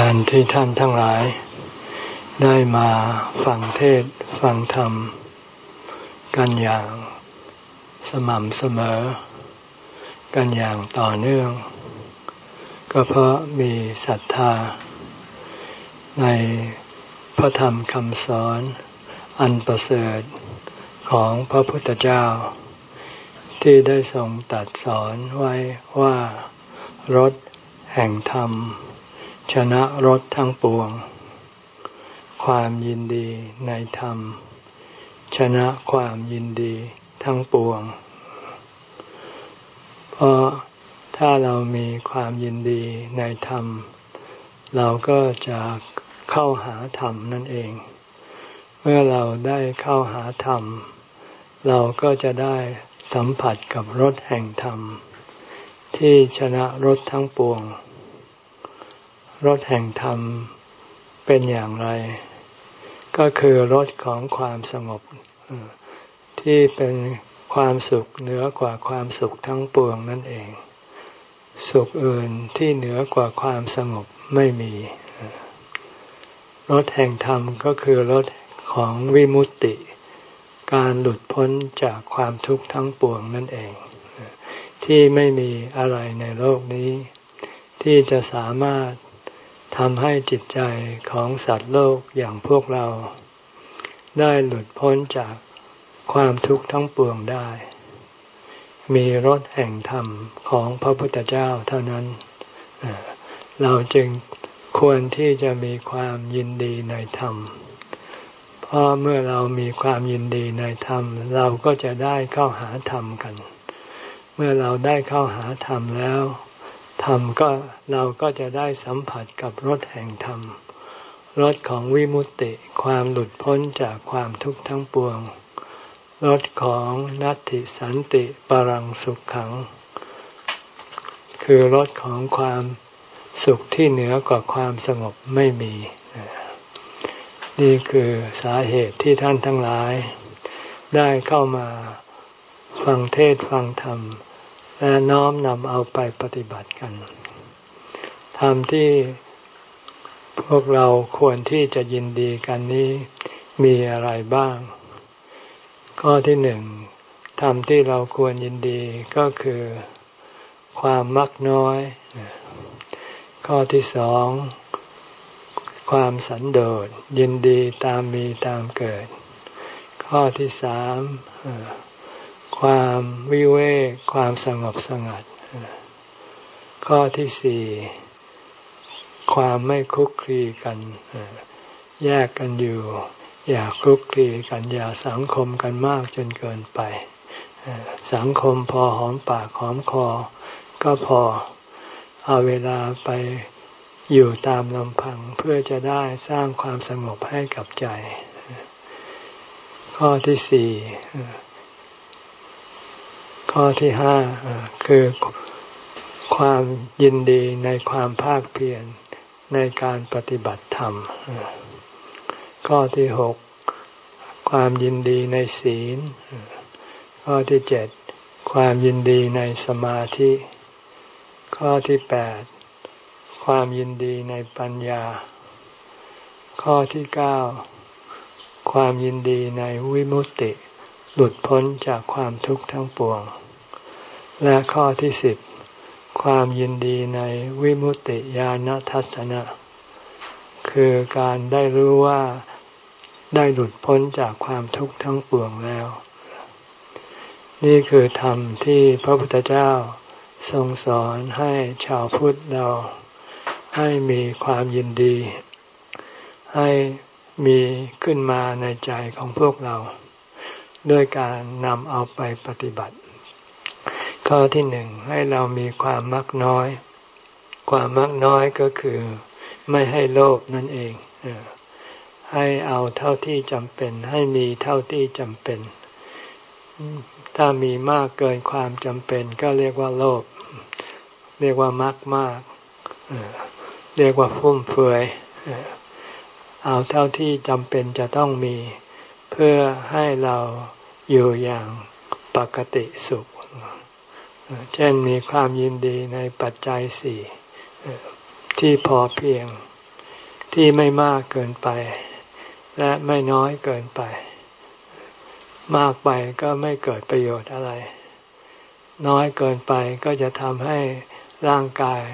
การที่ท่านทั้งหลาย ได้มาฟังเทศฟังธรรม กันอย่างสม่ำเสมอ กันอย่างต่อเนื่อง ก็เพราะมีศรัทธา ในพระธรรมคำสอนอันประเสริฐของพระพุทธเจ้า ที่ได้ทรงตัดสอนไว้ว่ารถแห่งธรรม ชนะรถทั้งปวง ความยินดีในธรรม ชนะความยินดีทั้งปวง เพราะถ้าเรามีความยินดีในธรรม เราก็จะเข้าหาธรรมนั่นเอง เมื่อเราได้เข้าหาธรรม เราก็จะได้สัมผัสกับรถแห่งธรรม ที่ชนะรถทั้งปวง รถแห่งธรรมเป็นอย่างไร ก็คือรถของความสงบที่เป็นความสุขเหนือกว่าความสุขทั้งปวงนั่นเอง สุขอื่นที่เหนือกว่าความสงบไม่มี รถแห่งธรรมก็คือรถของวิมุตติ การหลุดพ้นจากความทุกข์ทั้งปวงนั่นเอง ที่ไม่มีอะไรในโลกนี้ ที่จะสามารถ ทำให้จิตใจของสัตว์โลกอย่างพวกเรา ได้หลุดพ้นจากความทุกข์ทั้งปวงได้ มีรถแห่งธรรมของพระพุทธเจ้าเท่านั้น เราจึงควรที่จะมีความยินดีในธรรม เพราะเมื่อเรามีความยินดีในธรรม เราก็จะได้เข้าหาธรรมกัน เมื่อเราได้เข้าหาธรรมแล้ว ธรรมก็เราก็จะได้สัมผัสกับรสแห่งธรรมรสของวิมุตติความหลุดพ้นจากความทุกข์ทั้งปวงรสของนัตติสันติปรังสุขขัง คือรสของความสุขที่เหนือกว่าความสงบไม่มี นี่คือสาเหตุที่ท่านทั้งหลาย ได้เข้ามาฟังเทศฟังธรรม และน้อมนำเอาไปปฏิบัติกันธรรมที่พวกเราควรที่จะยินดีกันนี้มีอะไรบ้าง ข้อที่หนึ่งธรรมที่เราควรยินดีก็คือความมักน้อย ข้อที่สองความสันโดษยินดีตามมีตามเกิด ข้อที่สาม ความวิเวกความสงบสงัด ข้อที่สี่ความไม่คุกคีกัน แยกกันอยู่ อย่าคุกคีกัน อย่าสังคมกันมากจนเกินไป สังคมพอหอมปากหอมคอ ก็พอเอาเวลาไปอยู่ตามลำพังเพื่อจะได้สร้างความสงบให้กับใจ ข้อที่สี่ ข้อที่ห้าคือความยินดีในความภาคเพียรในการปฏิบัติธรรม ข้อที่หกความยินดีในศีล ข้อที่เจ็ดความยินดีในสมาธิ ข้อที่แปดความยินดีในปัญญา ข้อที่เก้าความยินดีในวิมุตติ หลุดพ้นจากความทุกข์ทั้งปวง และข้อที่สิบความยินดีในวิมุตติญาณทัศนะ คือการได้รู้ว่าได้หลุดพ้นจากความทุกข์ทั้งปวงแล้ว นี่คือธรรมที่พระพุทธเจ้าทรงสอนให้ชาวพุทธเรา ให้มีความยินดี ให้มีขึ้นมาในใจของพวกเรา ด้วยการนำเอาไปปฏิบัติ ข้อที่หนึ่งให้เรามีความมักน้อย ความมักน้อยก็คือ ไม่ให้โลภนั่นเองให้เอาเท่าที่จำเป็น ให้มีเท่าที่จำเป็น ถ้ามีมากเกินความจำเป็น ก็เรียกว่าโลภเรียกว่ามักมากเรียกว่าฟุ่มเฟือยเอาเท่าที่จำเป็นจะต้องมี เพื่อให้เราอยู่อย่างปกติสุข เช่นมีความยินดีในปัจจัยสี่ที่พอเพียงที่ไม่มากเกินไป และไม่น้อยเกินไป มากไปก็ไม่เกิดประโยชน์อะไร น้อยเกินไปก็จะทำให้ร่างกาย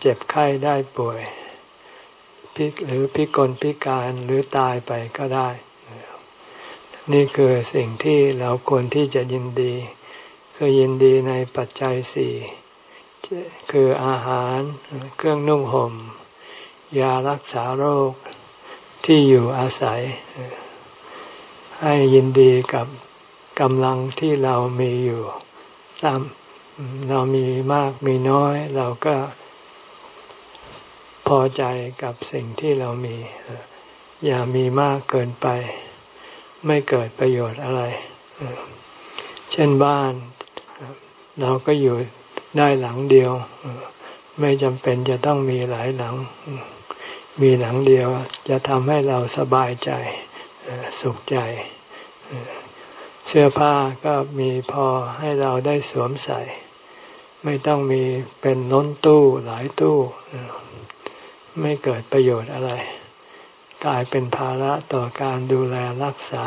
เจ็บไข้ได้ป่วยพิหรือพิกลพิการหรือตายไปก็ได้ นี่คือสิ่งที่เราควรที่จะยินดี คือยินดีในปัจจัยสี่คืออาหารเครื่องนุ่งหม่ม ยารักษาโรคที่อยู่อาศัย ให้ยินดีกับกำลังที่เรามีอยู่ตามเรามีมากมีน้อย เราก็พอใจกับสิ่งที่เรามี อย่ามีมากเกินไป ไม่เกิดประโยชน์อะไร เช่นบ้าน เราก็อยู่ได้หลังเดียว ไม่จำเป็นจะต้องมีหลายหลัง มีหลังเดียวจะทำให้เราสบายใจสุขใจ เสื้อผ้าก็มีพอให้เราได้สวมใส่ ไม่ต้องมีเป็นล้นตู้หลายตู้ ไม่เกิดประโยชน์อะไร กลายเป็นภาระต่อการดูแลรักษา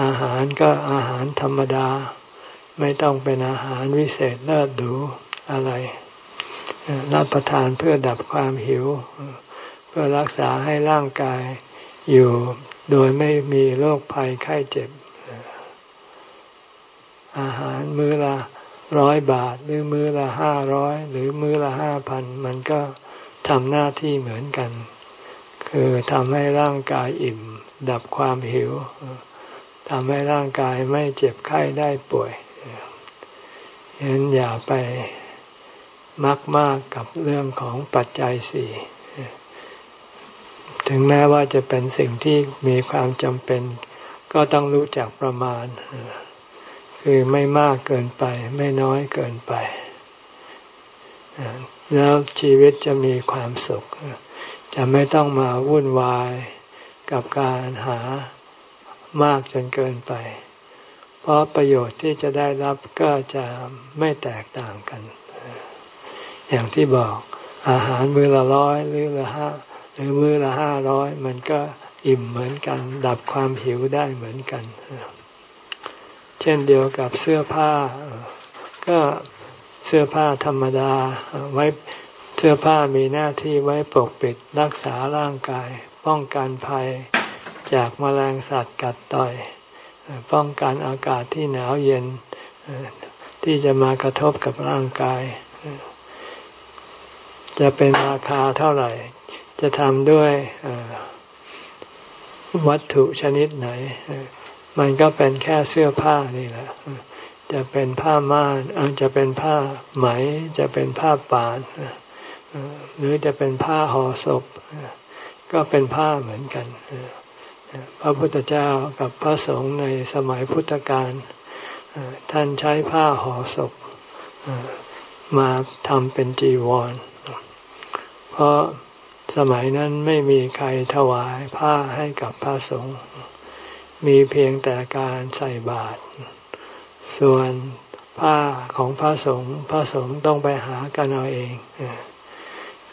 อาหารก็อาหารธรรมดา ไม่ต้องเป็นอาหารวิเศษเลิศดูอะไรรับประทานเพื่อดับความหิว เพื่อรักษาให้ร่างกายอยู่โดยไม่มีโรคภัยไข้เจ็บ อาหารมื้อละร้อยบาท หรือมื้อละห้าร้อยหรือมื้อละห้าพันมันก็ทำหน้าที่เหมือนกัน คือทำให้ร่างกายอิ่ม ดับความหิวทำให้ร่างกายไม่เจ็บไข้ได้ป่วย ฉะนั้นอย่าไปมักมากกับเรื่องของปัจจัยสี่ถึงแม้ว่าจะเป็นสิ่งที่มีความจำเป็น ก็ต้องรู้จักประมาณ คือไม่มากเกินไป ไม่น้อยเกินไป แล้วชีวิตจะมีความสุข จะไม่ต้องมาวุ่นวายกับการหามากจนเกินไป เพราะประโยชน์ที่จะได้รับก็จะไม่แตกต่างกัน อย่างที่บอกอาหารมื้อละร้อยหรือละห้าหรือมื้อละห้าร้อยมันก็อิ่มเหมือนกัน ดับความหิวได้เหมือนกัน เช่นเดียวกับเสื้อผ้า ก็เสื้อผ้าธรรมดาไว้เสื้อผ้ามีหน้าที่ไว้ปกปิดรักษาร่างกาย ป้องกันภัย จากมแมลงสัตว์กัดต่อย ป้องกันอากาศที่หนาวเย็นที่จะมากระทบกับร่างกาย จะเป็นราคาเท่าไหร่ จะทำด้วยวัตถุชนิดไหน มันก็เป็นแค่เสื้อผ้านี่แหละ จะเป็นผ้าม่านจะเป็นผ้าไหม จะเป็นผ้าป่าน หรือจะเป็นผ้าห่อศพ ก็เป็นผ้าเหมือนกัน พระพุทธเจ้ากับพระสงฆ์ในสมัยพุทธกาลท่านใช้ผ้าห่อศพมาทำเป็นจีวร เพราะสมัยนั้นไม่มีใครถวายผ้าให้กับพระสงฆ์มีเพียงแต่การใส่บาตรส่วนผ้าของพระสงฆ์พระสงฆ์ต้องไปหากันเอาเอง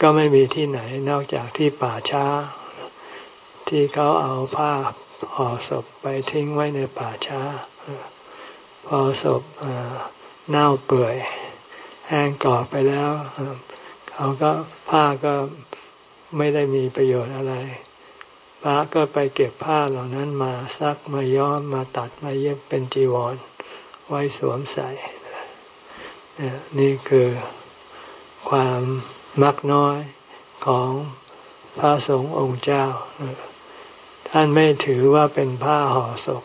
ก็ไม่มีที่ไหนนอกจากที่ป่าช้า ที่เขาเอาผ้าห่อศพไปทิ้งไว้ในป่าช้า พอศพเน่าเปื่อย แห้งกรอบไปแล้วเขาก็ผ้าก็ไม่ได้มีประโยชน์อะไรพระก็ไปเก็บผ้าเหล่านั้นมาซักมาย้อมมาตัดมาเย็บเป็นจีวร ไว้สวมใส่นี่คือความมักน้อยของพระสงฆ์องค์เจ้า ท่านไม่ถือว่าเป็นผ้าห่อศพ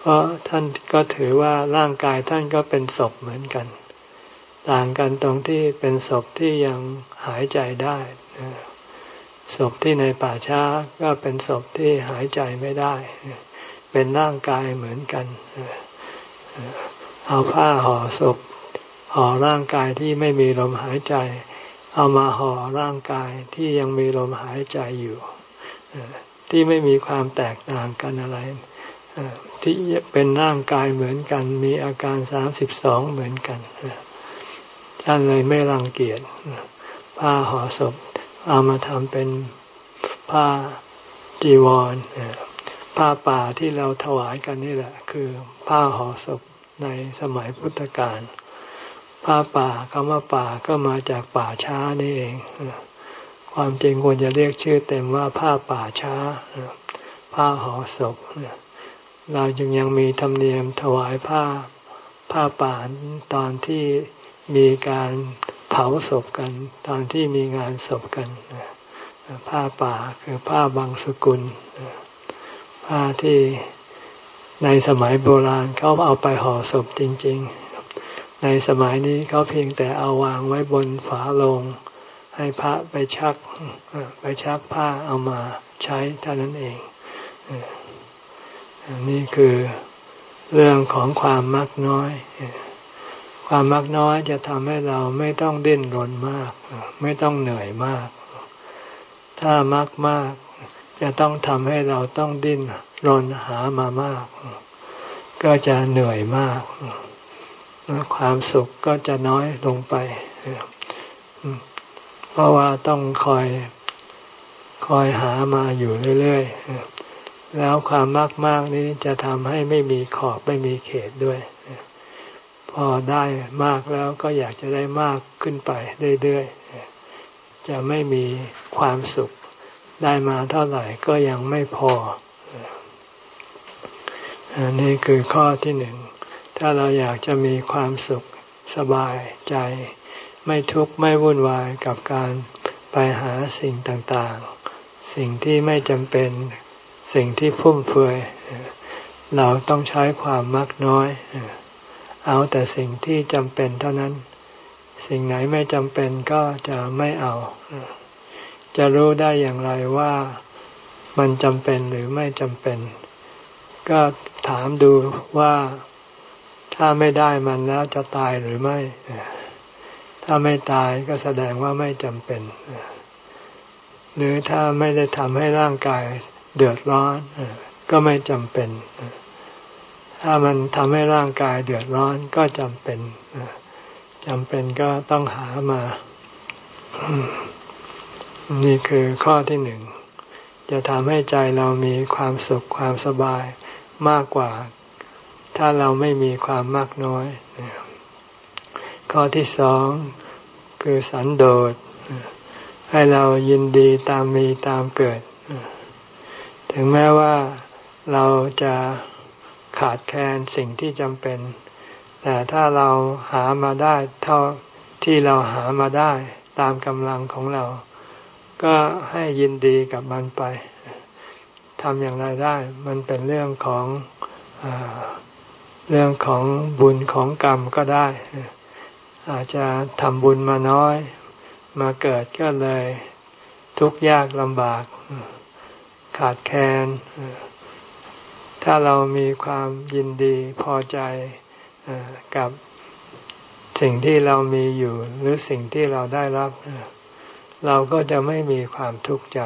เพราะท่านก็ถือว่าร่างกายท่านก็เป็นศพเหมือนกัน ต่างกันตรงที่เป็นศพที่ยังหายใจได้ศพที่ในป่าช้าก็เป็นศพที่หายใจไม่ได้ เป็นร่างกายเหมือนกัน เอาผ้าห่อศพห่อร่างกายที่ไม่มีลมหายใจ เอามาห่อร่างกายที่ยังมีลมหายใจอยู่ ที่ไม่มีความแตกต่างกันอะไรที่เป็นร่างกายเหมือนกัน มีอาการสามสิบสองเหมือนกันท่านเลยไม่รังเกียจผ้าห่อศพเอามาทำเป็นผ้าจีวรผ้าป่าที่เราถวายกันนี่แหละ คือผ้าห่อศพในสมัยพุทธกาลผ้าป่าคำว่าป่าก็มาจากป่าช้านี่เอง ความจริงควรจะเรียกชื่อเต็มว่าผ้าป่าช้า ผ้าห่อศพเราจึงยังมีธรรมเนียมถวายผ้าผ้าป่าตอนที่มีการเผาศพกัน ตอนที่มีงานศพกัน ผ้าป่าคือผ้าบางสกุล ผ้าที่ในสมัยโบราณเขาเอาไปห่อศพจริง ๆ ในสมัยนี้เขาเพียงแต่เอาวางไว้บนฝาโลง ให้พระไปชักไปชักผ้าเอามาใช้เท่านั้นเองนี่คือเรื่องของความมักน้อย ความมักน้อยจะทำให้เราไม่ต้องดิ้นรนมาก ไม่ต้องเหนื่อยมาก ถ้ามักมากจะต้องทำให้เราต้องดิ้นรนหามามาก ก็จะเหนื่อยมาก ความสุขก็จะน้อยลงไป เพราะว่าต้องคอยคอยหามาอยู่เรื่อยๆ แล้วความมากมากนี้จะทำให้ไม่มีขอบไม่มีเขตด้วย พอได้มากแล้วก็อยากจะได้มากขึ้นไปเรื่อยๆ จะไม่มีความสุขได้มาเท่าไหร่ก็ยังไม่พออันนี้คือข้อที่หนึ่ง ถ้าเราอยากจะมีความสุขสบายใจ ไม่ทุกข์ไม่วุ่นวายกับการไปหาสิ่งต่างๆ สิ่งที่ไม่จำเป็นสิ่งที่ฟุ่มเฟือยเราต้องใช้ความมักน้อย เอาแต่สิ่งที่จำเป็นเท่านั้น สิ่งไหนไม่จำเป็นก็จะไม่เอา จะรู้ได้อย่างไรว่ามันจำเป็นหรือไม่จำเป็น ก็ถามดูว่าถ้าไม่ได้มันแล้วจะตายหรือไม่ ถ้าไม่ตายก็แสดงว่าไม่จำเป็น หรือถ้าไม่ได้ทำให้ร่างกายเดือดร้อนก็ไม่จำเป็น ถ้ามันทำให้ร่างกายเดือดร้อนก็จำเป็นจำเป็นก็ต้องหามา นี่คือข้อที่หนึ่ง จะทำให้ใจเรามีความสุขความสบายมากกว่า ถ้าเราไม่มีความมากน้อย ข้อที่สองคือสันโดษ ให้เรายินดีตามมีตามเกิด ถึงแม้ว่าเราจะขาดแคลนสิ่งที่จำเป็น แต่ถ้าเราหามาได้เท่าที่เราหามาได้ตามกำลังของเรา ก็ให้ยินดีกับมันไปทำอย่างไรได้ มันเป็นเรื่องของอเรื่องของบุญของกรรมก็ได้ อาจจะทำบุญมาน้อย มาเกิดก็เลย ทุกข์ยากลำบาก ขาดแคลนถ้าเรามีความยินดีพอใจกับสิ่งที่เรามีอยู่ หรือสิ่งที่เราได้รับ เราก็จะไม่มีความทุกข์ใจ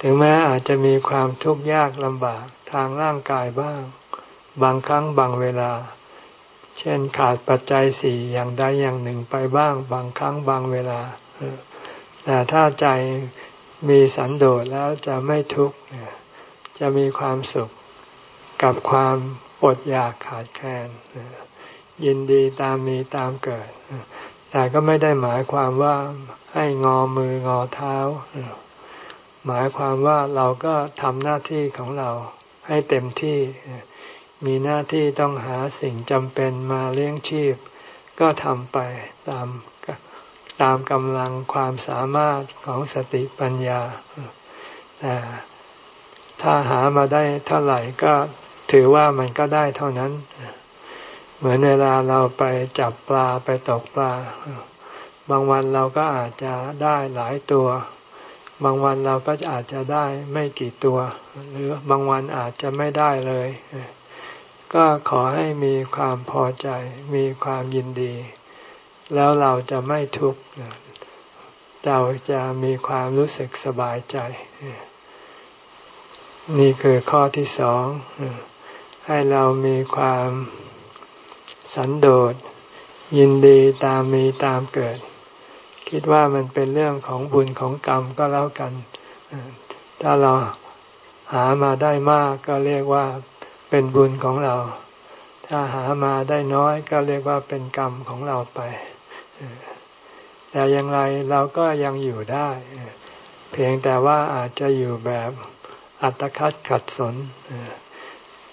ถึงแม้อาจจะมีความทุกข์ยากลำบากทางร่างกายบ้าง บางครั้งบางเวลา เช่นขาดปัจจัยสี่อย่างใดอย่างหนึ่งไปบ้างบางครั้งบางเวลา แต่ถ้าใจมีสันโดษแล้วจะไม่ทุกข์จะมีความสุขกับความอดอยากขาดแคลนยินดีตามมีตามเกิด แต่ก็ไม่ได้หมายความว่าให้งอมืองอเท้า หมายความว่าเราก็ทำหน้าที่ของเราให้เต็มที่ มีหน้าที่ต้องหาสิ่งจำเป็นมาเลี้ยงชีพ ก็ทำไปตามตามกำลังความสามารถของสติปัญญา แต่ถ้าหามาได้เท่าไหร่ก็ถือว่ามันก็ได้เท่านั้น เหมือนเวลาเราไปจับปลาไปตกปลา บางวันเราก็อาจจะได้หลายตัว บางวันเราก็อาจจะได้ไม่กี่ตัว หรือบางวันอาจจะไม่ได้เลย ก็ขอให้มีความพอใจ มีความยินดี แล้วเราจะไม่ทุกข์เราจะมีความรู้สึกสบายใจ นี่คือข้อที่สอง ให้เรามีความสันโดษ ยินดีตามมีตามเกิด คิดว่ามันเป็นเรื่องของบุญของกรรมก็แล้วกัน ถ้าเราหามาได้มากก็เรียกว่า เป็นบุญของเรา ถ้าหามาได้น้อยก็เรียกว่าเป็นกรรมของเราไป แต่อย่างไรเราก็ยังอยู่ได้ เพียงแต่ว่าอาจจะอยู่แบบอัตคัดขัดสน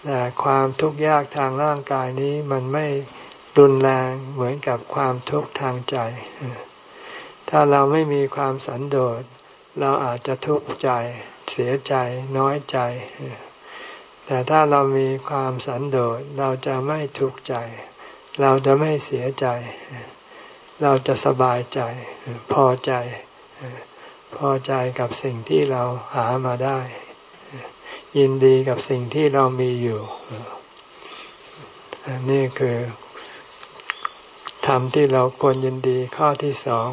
แต่ความทุกข์ยากทางร่างกายนี้มันไม่รุนแรงเหมือนกับความทุกข์ทางใจ ถ้าเราไม่มีความสันโดษ เราอาจจะทุกข์ใจ เสียใจ น้อยใจ แต่ถ้าเรามีความสันโดษเราจะไม่ทุกข์ใจ เราจะไม่เสียใจ เราจะสบายใจ พอใจ พอใจกับสิ่งที่เราหามาได้ ยินดีกับสิ่งที่เรามีอยู่นี่คือธรรมที่เราควรยินดีข้อที่สอง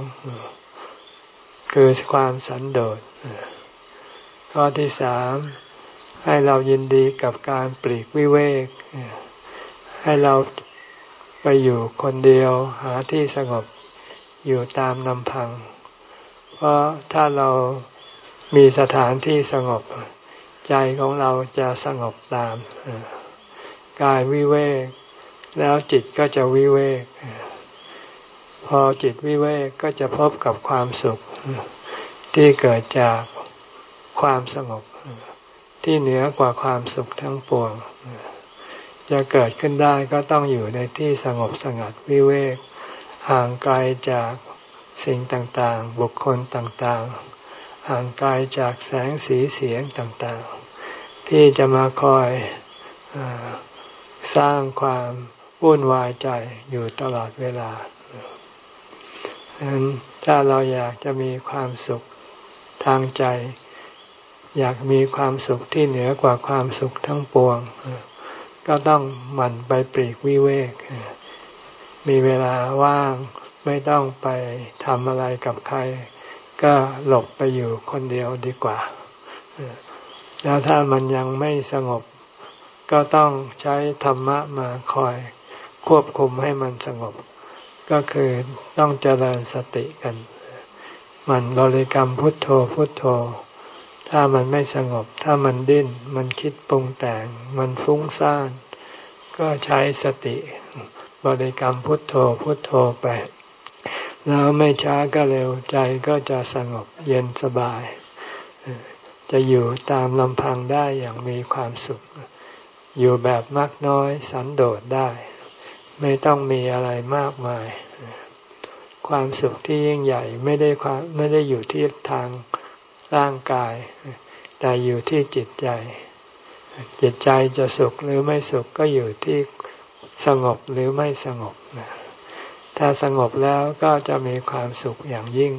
คือความสันโดษข้อที่สาม ให้เรายินดีกับการปลีกวิเวก ให้เราไปอยู่คนเดียวหาที่สงบอยู่ตามลำพัง เพราะถ้าเรามีสถานที่สงบ ใจของเราจะสงบตามกายวิเวก แล้วจิตก็จะวิเวก พอจิตวิเวกก็จะพบกับความสุขที่เกิดจากความสงบ ที่เหนือกว่าความสุขทั้งปวงจะเกิดขึ้นได้ก็ต้องอยู่ในที่สงบสงัดวิเวก ห่างไกลจากสิ่งต่างๆ บุคคลต่างๆ ห่างไกลจากแสงสีเสียงต่างๆ ที่จะมาคอยอสร้างความวุ่นวายใจอยู่ตลอดเวลาฉะนั้นถ้าเราอยากจะมีความสุขทางใจ อยากมีความสุขที่เหนือกว่าความสุขทั้งปวง ก็ต้องหมั่นไปปรีกวิเวก มีเวลาว่างไม่ต้องไปทำอะไรกับใคร ก็หลบไปอยู่คนเดียวดีกว่า แล้วถ้ามันยังไม่สงบ ก็ต้องใช้ธรรมะมาคอยควบคุมให้มันสงบ ก็คือต้องเจริญสติกัน มันบริกรรมพุทโธพุทโธ ถ้ามันไม่สงบ ถ้ามันดิ้น มันคิดปรุงแต่ง มันฟุ้งซ่าน ก็ใช้สติ บริกรรมพุทโธพุทโธไป แล้วไม่ช้าก็เร็วใจก็จะสงบเย็นสบาย จะอยู่ตามลำพังได้อย่างมีความสุข อยู่แบบมักน้อยสันโดษได้ ไม่ต้องมีอะไรมากมาย ความสุขที่ยิ่งใหญ่ไม่ได้ความไม่ได้อยู่ที่ทาง ร่างกาย แต่อยู่ที่จิตใจ จิตใจจะสุขหรือไม่สุขก็อยู่ที่สงบหรือไม่สงบ ถ้าสงบแล้วก็จะมีความสุขอย่างยิ่ง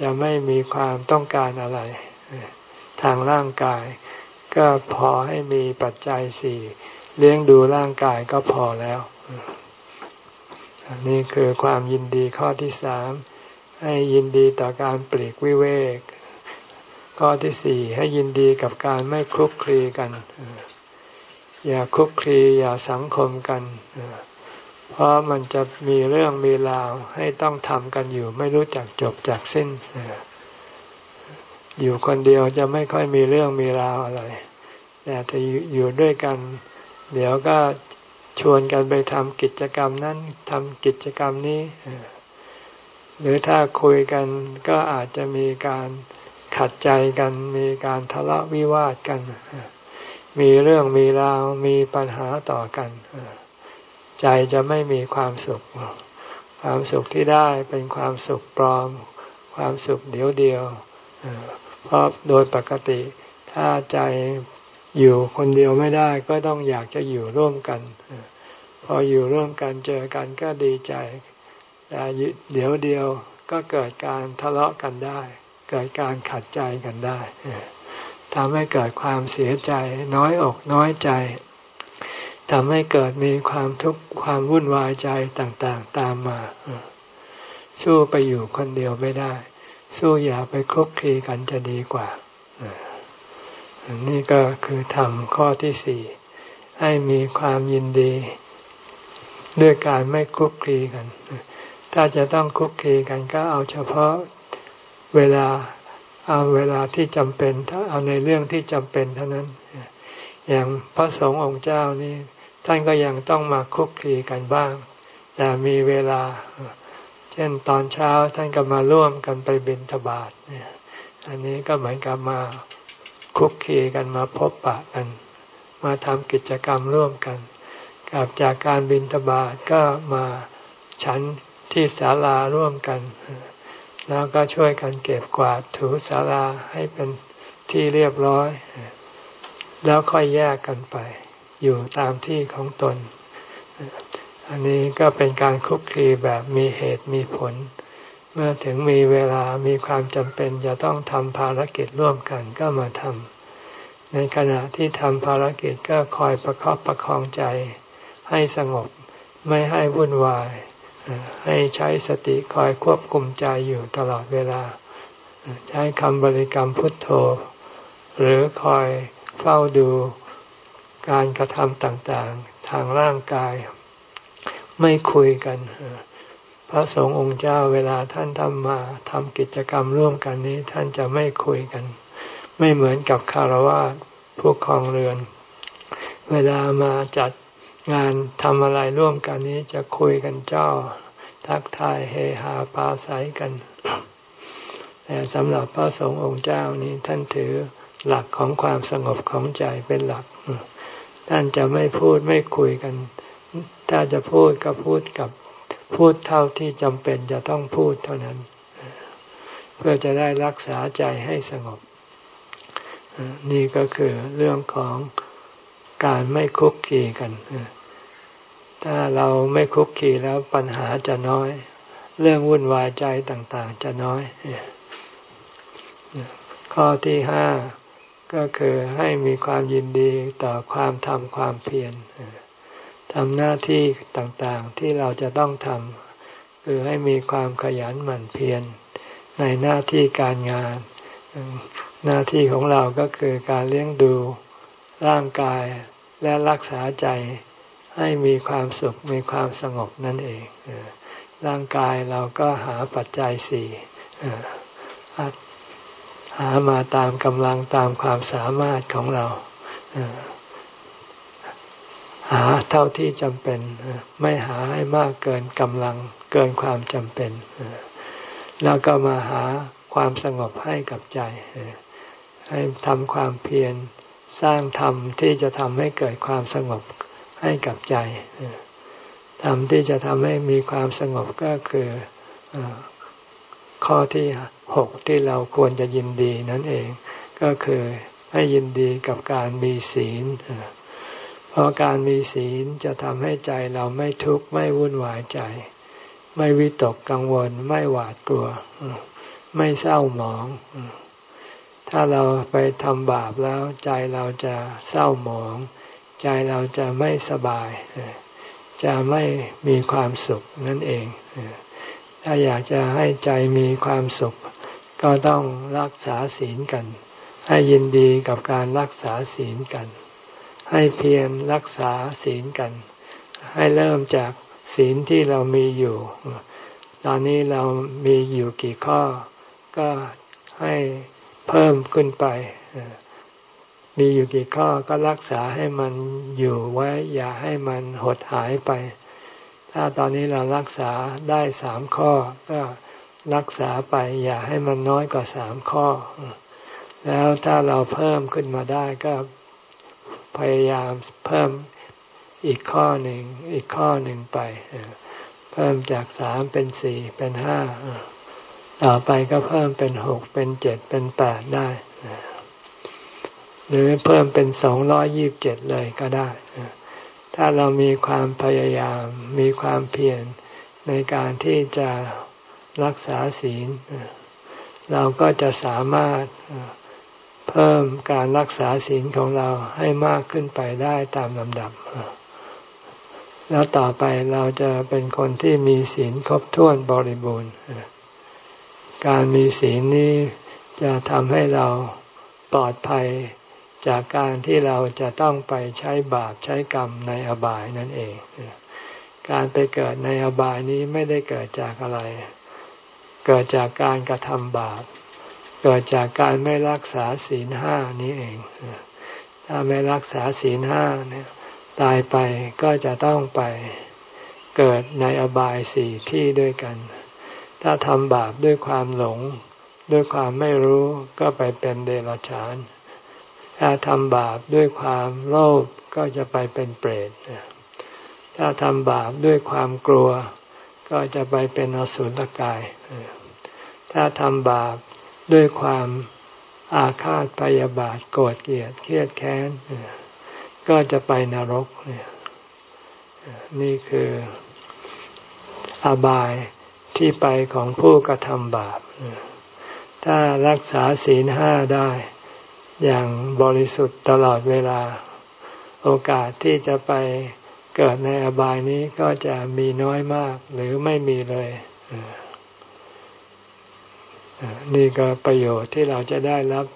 จะไม่มีความต้องการอะไร ทางร่างกาย ก็พอให้มีปัจจัยสี่เลี้ยงดูร่างกายก็พอแล้วนี่คือความยินดีข้อที่สามให้ยินดีต่อการปลีกวิเวก ข้อที่สี่ให้ยินดีกับการไม่คลุกคลีกัน อย่าคลุกคลีอย่าสังคมกัน เพราะมันจะมีเรื่องมีราวให้ต้องทำกันอยู่ ไม่รู้จักจบจากสิ้น อยู่คนเดียวจะไม่ค่อยมีเรื่องมีราวอะไร แต่ถ้าอยู่ด้วยกัน เดี๋ยวก็ชวนกันไปทำกิจกรรมนั้นทำกิจกรรมนี้ หรือถ้าคุยกันก็อาจจะมีการ ขัดใจกันมีการทะเลาะวิวาทกัน มีเรื่องมีราวมีปัญหาต่อกัน ใจจะไม่มีความสุข ความสุขที่ได้เป็นความสุขปลอม ความสุขเดียวเดียวเพราะโดยปกติถ้าใจอยู่คนเดียวไม่ได้ก็ต้องอยากจะอยู่ร่วมกัน พออยู่ร่วมกันเจอกันก็ดีใจแต่เดี๋ยวเดียวก็เกิดการทะเลาะกันได้ เกิดการขัดใจกันได้ทำให้เกิดความเสียใจ น้อยอกน้อยใจทำให้เกิดมีความทุกข์ความวุ่นวายใจต่างๆ ตามมา สู้ไปอยู่คนเดียวไม่ได้ สู้อย่าไปคลุกคลีกันจะดีกว่า นี่ก็คือธรรมข้อที่สี่ให้มีความยินดี ด้วยการไม่คุกคีกัน ถ้าจะต้องคุกคีกันก็เอาเฉพาะ เวลาเอาเวลาที่จำเป็นถ้าเอาในเรื่องที่จำเป็นเท่านั้น อย่างพระสงฆ์องค์เจ้านี่ท่านก็ยังต้องมาคุกคีกันบ้าง แต่มีเวลา เช่นตอนเช้าท่านก็มาร่วมกันไปบิณฑบาตอันนี้ก็เหมือนกับมาคุกคีกันมาพบปะกัน มาทำกิจกรรมร่วมกันกลับจากการบิณฑบาตก็มาฉันที่ศาลาร่วมกัน แล้วก็ช่วยกันเก็บกวาดถูศาลาให้เป็นที่เรียบร้อย แล้วค่อยแยกกันไป อยู่ตามที่ของตน อันนี้ก็เป็นการคุกคีแบบมีเหตุมีผล เมื่อถึงมีเวลามีความจำเป็นจะต้องทำภารกิจร่วมกันก็มาทำในขณะที่ทำภารกิจก็คอยประคอบประคองใจ ให้สงบไม่ให้วุ่นวาย ให้ใช้สติคอยควบคุมใจอยู่ตลอดเวลา ใช้คำบริกรรมพุทโธ หรือคอยเฝ้าดูการกระทำต่างๆ ทางร่างกาย ไม่คุยกัน พระสงฆ์องค์เจ้าเวลาท่านทำมาทำกิจกรรมร่วมกันนี้ ท่านจะไม่คุยกัน ไม่เหมือนกับคารวะผู้ครองเรือน เวลามาจัด งานทำอะไรร่วมกันนี้จะคุยกันเจ้า ทักทายเฮฮาปาใสกัน แต่สำหรับพระสงฆ์องค์เจ้านี้ท่านถือหลักของความสงบของใจเป็นหลัก ท่านจะไม่พูดไม่คุยกัน ถ้าจะพูดก็พูดกับพูดเท่าที่จำเป็นจะต้องพูดเท่านั้น เพื่อจะได้รักษาใจให้สงบ นี่ก็คือเรื่องของ การไม่คุกคีกัน ถ้าเราไม่คุกคีแล้วปัญหาจะน้อย เรื่องวุ่นวายใจต่างๆ จะน้อย ข้อที่ห้าก็คือให้มีความยินดีต่อความทำความเพียรทำหน้าที่ต่างๆที่เราจะต้องทำคือให้มีความขยันหมั่นเพียรในหน้าที่การงาน หน้าที่ของเราก็คือการเลี้ยงดู ร่างกายและรักษาใจให้มีความสุขมีความสงบนั่นเอง ร่างกายเราก็หาปัจจัยสี่หามาตามกำลังตามความสามารถของเรา หาเท่าที่จำเป็น ไม่หาให้มากเกินกำลังเกินความจำเป็น แล้วก็มาหาความสงบให้กับใจ ให้ทำความเพียร สร้างธรรมที่จะทำให้เกิดความสงบให้กับใจธรรมที่จะทำให้มีความสงบก็คืออข้อที่หกที่เราควรจะยินดีนั่นเอง ก็คือให้ยินดีกับการมีศีลเพราะการมีศีลจะทำให้ใจเราไม่ทุกข์ไม่วุ่นวายใจ ไม่วิตกกังวล ไม่หวาดกลัว ไม่เศร้าหมอง ถ้าเราไปทำบาปแล้วใจเราจะเศร้าหมอง ใจเราจะไม่สบาย จะไม่มีความสุขนั่นเอง ถ้าอยากจะให้ใจมีความสุข ก็ต้องรักษาศีลกัน ให้ยินดีกับการรักษาศีลกัน ให้เพียรรักษาศีลกัน ให้เริ่มจากศีลที่เรามีอยู่ ตอนนี้เรามีอยู่กี่ข้อก็ให้ เพิ่มขึ้นไป มีอยู่กี่ข้อก็รักษาให้มันอยู่ไว้ อย่าให้มันหดหายไป ถ้าตอนนี้เรารักษาได้สามข้อ ก็รักษาไป อย่าให้มันน้อยกว่าสามข้อ แล้วถ้าเราเพิ่มขึ้นมาได้ก็พยายามเพิ่มอีกข้อหนึ่งอีกข้อหนึ่งไป เพิ่มจากสามเป็นสี่เป็นห้า ต่อไปก็เพิ่มเป็นหกเป็นเจ็ดเป็นแปดได้ หรือเพิ่มเป็นสองร้อยยิบเจ็ดเลยก็ได้ ถ้าเรามีความพยายามมีความเพียรในการที่จะรักษาศีล เราก็จะสามารถเพิ่มการรักษาศีลของเราให้มากขึ้นไปได้ตามลำดับ แล้วต่อไปเราจะเป็นคนที่มีศีลครบถ้วนบริบูรณ์ การมีศีลนี้จะทำให้เราปลอดภัยจากการที่เราจะต้องไปใช้บาปใช้กรรมในอบายนั่นเอง การไปเกิดในอบายนี้ไม่ได้เกิดจากอะไร เกิดจากการกระทำบาป เกิดจากการไม่รักษาศีลห้านี้เอง ถ้าไม่รักษาศีลห้าเนี่ยตายไปก็จะต้องไปเกิดในอบายสี่ที่ด้วยกัน ถ้าทำบาปด้วยความหลง ด้วยความไม่รู้ก็ไปเป็นเดรัจฉาน ถ้าทำบาปด้วยความโลภก็จะไปเป็นเปรต ถ้าทำบาปด้วยความกลัว ก็จะไปเป็นอสุรกาย ถ้าทำบาปด้วยความอาฆาตพยาบาทโกรธเกลียดเครียดแค้น ก็จะไปนรก นี่คืออบาย ที่ไปของผู้กระทำบาป ถ้ารักษาศีลห้าได้ อย่างบริสุทธิ์ตลอดเวลา โอกาสที่จะไปเกิดในอบายนี้ก็จะมีน้อยมากหรือไม่มีเลยนี่ก็ประโยชน์ที่เราจะได้รับ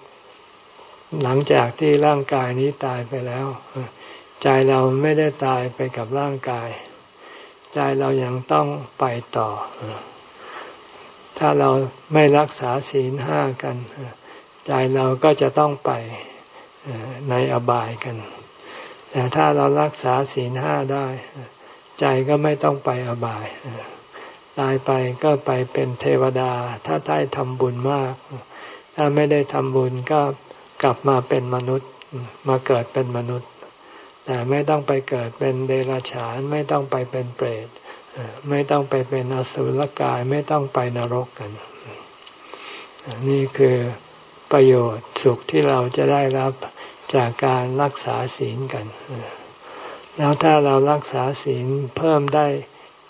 หลังจากที่ร่างกายนี้ตายไปแล้ว ใจเราไม่ได้ตายไปกับร่างกาย ใจเรายังต้องไปต่อ ถ้าเราไม่รักษาศีลห้ากัน ใจเราก็จะต้องไปในอบายกัน แต่ถ้าเรารักษาศีลห้าได้ ใจก็ไม่ต้องไปอบาย ตายไปก็ไปเป็นเทวดา ถ้าได้ทำบุญมาก ถ้าไม่ได้ทำบุญก็กลับมาเป็นมนุษย์ มาเกิดเป็นมนุษย์ แต่ไม่ต้องไปเกิดเป็นเดรัจฉาน ไม่ต้องไปเป็นเปรต ไม่ต้องไปเป็นอสุรกายไม่ต้องไปนรกกัน นี่คือประโยชน์สุขที่เราจะได้รับจากการรักษาศีลกัน แล้วถ้าเรารักษาศีลเพิ่มได้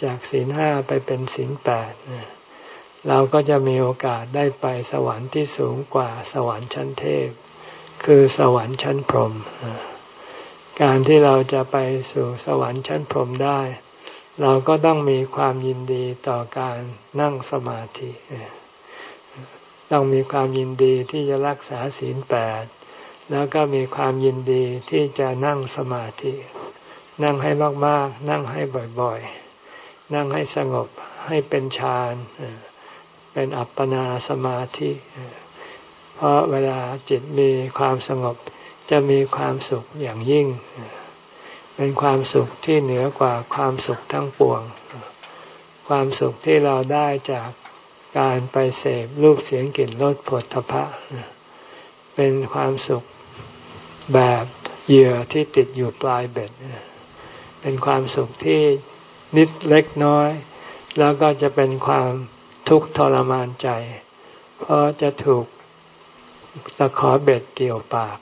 จากศีลห้าไปเป็นศีลแปดเราก็จะมีโอกาสได้ไปสวรรค์ที่สูงกว่าสวรรค์ชั้นเทพ คือสวรรค์ชั้นพรหมการที่เราจะไปสู่สวรรค์ชั้นพรหมได้ เราก็ต้องมีความยินดีต่อการนั่งสมาธิต้องมีความยินดีที่จะรักษาศีลแปดแล้วก็มีความยินดีที่จะนั่งสมาธิ นั่งให้มากๆ นั่งให้บ่อยๆ นั่งให้สงบให้เป็นฌานเป็นอัปปนาสมาธิ เพราะเวลาจิตมีความสงบจะมีความสุขอย่างยิ่ง เป็นความสุขที่เหนือกว่าความสุขทั้งปวง ความสุขที่เราได้จากการไปเสพรูปเสียงกลิ่นรสผลทพะ เป็นความสุขแบบเหยื่อที่ติดอยู่ปลายเบ็ด เป็นความสุขที่นิดเล็กน้อย แล้วก็จะเป็นความทุกข์ทรมานใจ เพราะจะถูกตะขอเบ็ดเกี่ยวปาก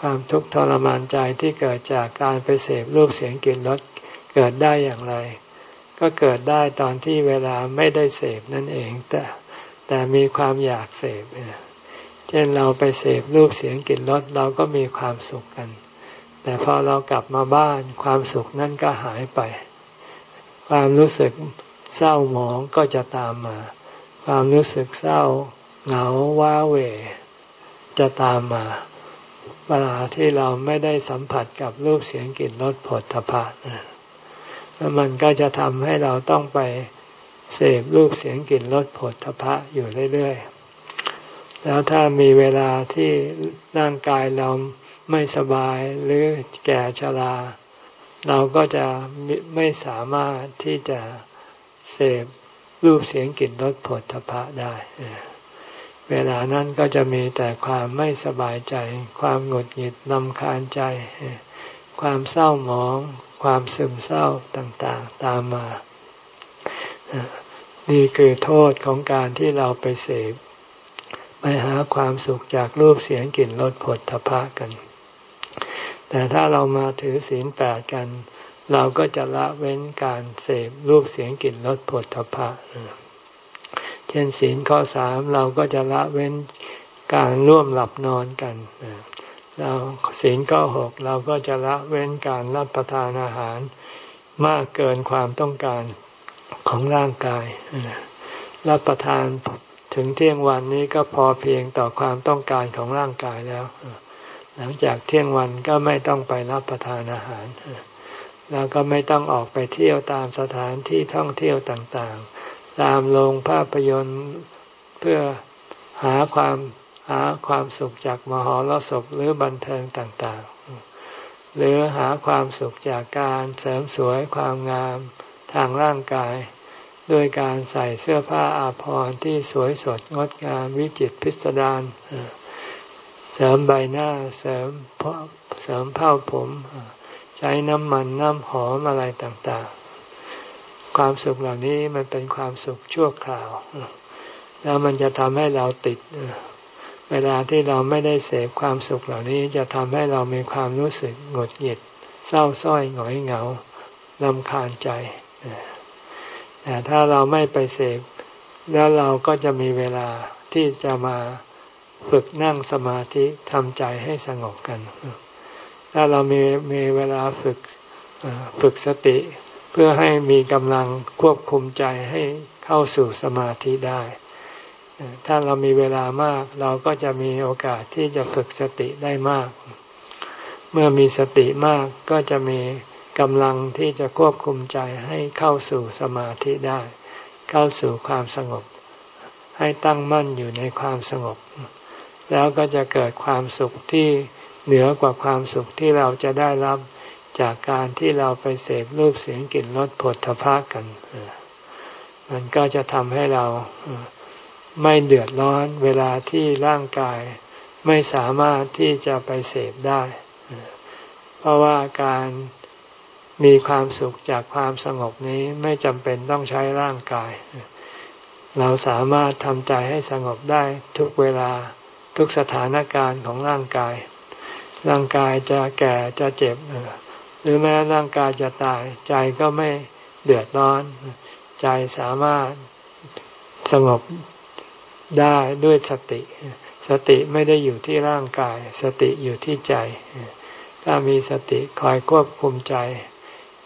ความทุกข์ทรมานใจที่เกิดจากการไปเสพรูปเสียงกลิ่นรสเกิดได้อย่างไร ก็เกิดได้ตอนที่เวลาไม่ได้เสพนั่นเองแต่แต่มีความอยากเสพเช่นเราไปเสพรูปเสียงกลิ่นรสเราก็มีความสุขกัน แต่พอเรากลับมาบ้านความสุขนั่นก็หายไป ความรู้สึกเศร้าหมองก็จะตามมา ความรู้สึกเศร้าเหงาว้าเหวจะตามมา เวลาที่เราไม่ได้สัมผัสกับรูปเสียงกลิ่นรสผลทพะแล้วมันก็จะทำให้เราต้องไปเสพรูปเสียงกลิ่นรสผลทพะอยู่เรื่อยๆ แล้วถ้ามีเวลาที่ร่างกายเราไม่สบายหรือแก่ชรา เราก็จะไม่สามารถที่จะเสพรูปเสียงกลิ่นรสผลทพะได้ เวลานั้นก็จะมีแต่ความไม่สบายใจ ความหงุดหงิดนำคาญใจ ความเศร้าหมอง ความซึมเศร้าต่างๆ ตามมา นี่คือโทษของการที่เราไปเสพไปหาความสุขจากรูปเสียงกลิ่นรสผลทพะกัน แต่ถ้าเรามาถือศีลแปดกัน เราก็จะละเว้นการเสพรูปเสียงกลิ่นรสผลทพะ เช่นศีลข้อสามเราก็จะละเว้นการร่วมหลับนอนกันเราศีลข้อหกเราก็จะละเว้นการรับประทานอาหาร มากเกินความต้องการของร่างกายรับประทานถึงเที่ยงวันนี้ก็พอเพียงต่อความต้องการของร่างกายแล้ว หลังจากเที่ยงวันก็ไม่ต้องไปรับประทานอาหาร แล้วก็ไม่ต้องออกไปเที่ยวตามสถานที่ท่องเที่ยวต่าง ตามโรงภาพยนตร์เพื่อหาความหาความสุขจากมหรสพหรือบันเทิงต่างๆ หรือหาความสุขจากการเสริมสวยความงามทางร่างกาย ด้วยการใส่เสื้อผ้าอาภรณ์ที่สวยสดงดงามวิจิตรพิสดารเสริมใบหน้าเสริมเสริมเผ้าผม ใช้น้ำมันน้ำหอมอะไรต่างๆ ความสุขเหล่านี้มันเป็นความสุขชั่วคราว แล้วมันจะทำให้เราติด เวลาที่เราไม่ได้เสพความสุขเหล่านี้จะทำให้เรามีความรู้สึกหงุดหงิด เศร้าส้อยหงอยเหงาลำคาญใจ แต่ถ้าเราไม่ไปเสพแล้วเราก็จะมีเวลาที่จะมาฝึกนั่งสมาธิทำใจให้สงบกัน ถ้าเรามีมีเวลาฝึกฝึกสติ พื่อให้มีกำลังควบคุมใจให้เข้าสู่สมาธิได้ ถ้าเรามีเวลามากเราก็จะมีโอกาสที่จะฝึกสติได้มาก เมื่อมีสติมากก็จะมีกำลังที่จะควบคุมใจให้เข้าสู่สมาธิได้ เข้าสู่ความสงบ ให้ตั้งมั่นอยู่ในความสงบ แล้วก็จะเกิดความสุขที่เหนือกว่าความสุขที่เราจะได้รับ จากการที่เราไปเสพรูปเสียงกลิ่นรสผลทพะกัน มันก็จะทำให้เราไม่เดือดร้อนเวลาที่ร่างกายไม่สามารถที่จะไปเสพได้ เพราะว่าการมีความสุขจากความสงบนี้ไม่จำเป็นต้องใช้ร่างกาย เราสามารถทำใจให้สงบได้ทุกเวลาทุกสถานการณ์ของร่างกาย ร่างกายจะแก่จะเจ็บ หรือแม้ร่างกายจะตายใจก็ไม่เดือดร้อน ใจสามารถสงบได้ด้วยสติ สติไม่ได้อยู่ที่ร่างกาย สติอยู่ที่ใจ ถ้ามีสติคอยควบคุมใจ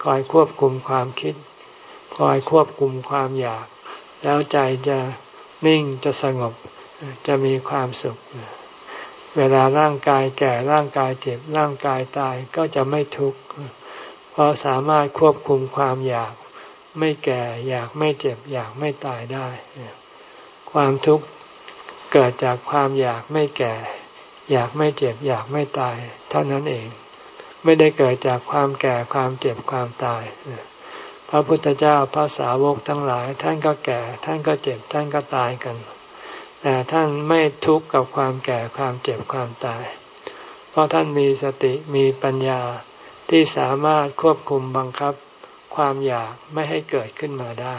คอยควบคุมความคิด คอยควบคุมความอยาก แล้วใจจะนิ่งจะสงบจะมีความสุข เวลาร่างกายแก่ร่างกายเจ็บร่างกายตายก็จะไม่ทุกข์เพราะสามารถควบคุมความอยากไม่แก่อยากไม่เจ็บอยากไม่ตายได้ ความทุกข์เกิดจากความอยากไม่แก่ อยากไม่เจ็บอยากไม่ตาย เท่านั้นเอง ไม่ได้เกิดจากความแก่ความเจ็บความตายพระพุทธเจ้าพระสาวกทั้งหลาย ท่านก็แก่ ท่านก็เจ็บท่านก็ตายกัน แต่ท่านไม่ทุกข์กับความแก่ความเจ็บความตาย เพราะท่านมีสติมีปัญญาที่สามารถควบคุมบังคับ ความอยากไม่ให้เกิดขึ้นมาได้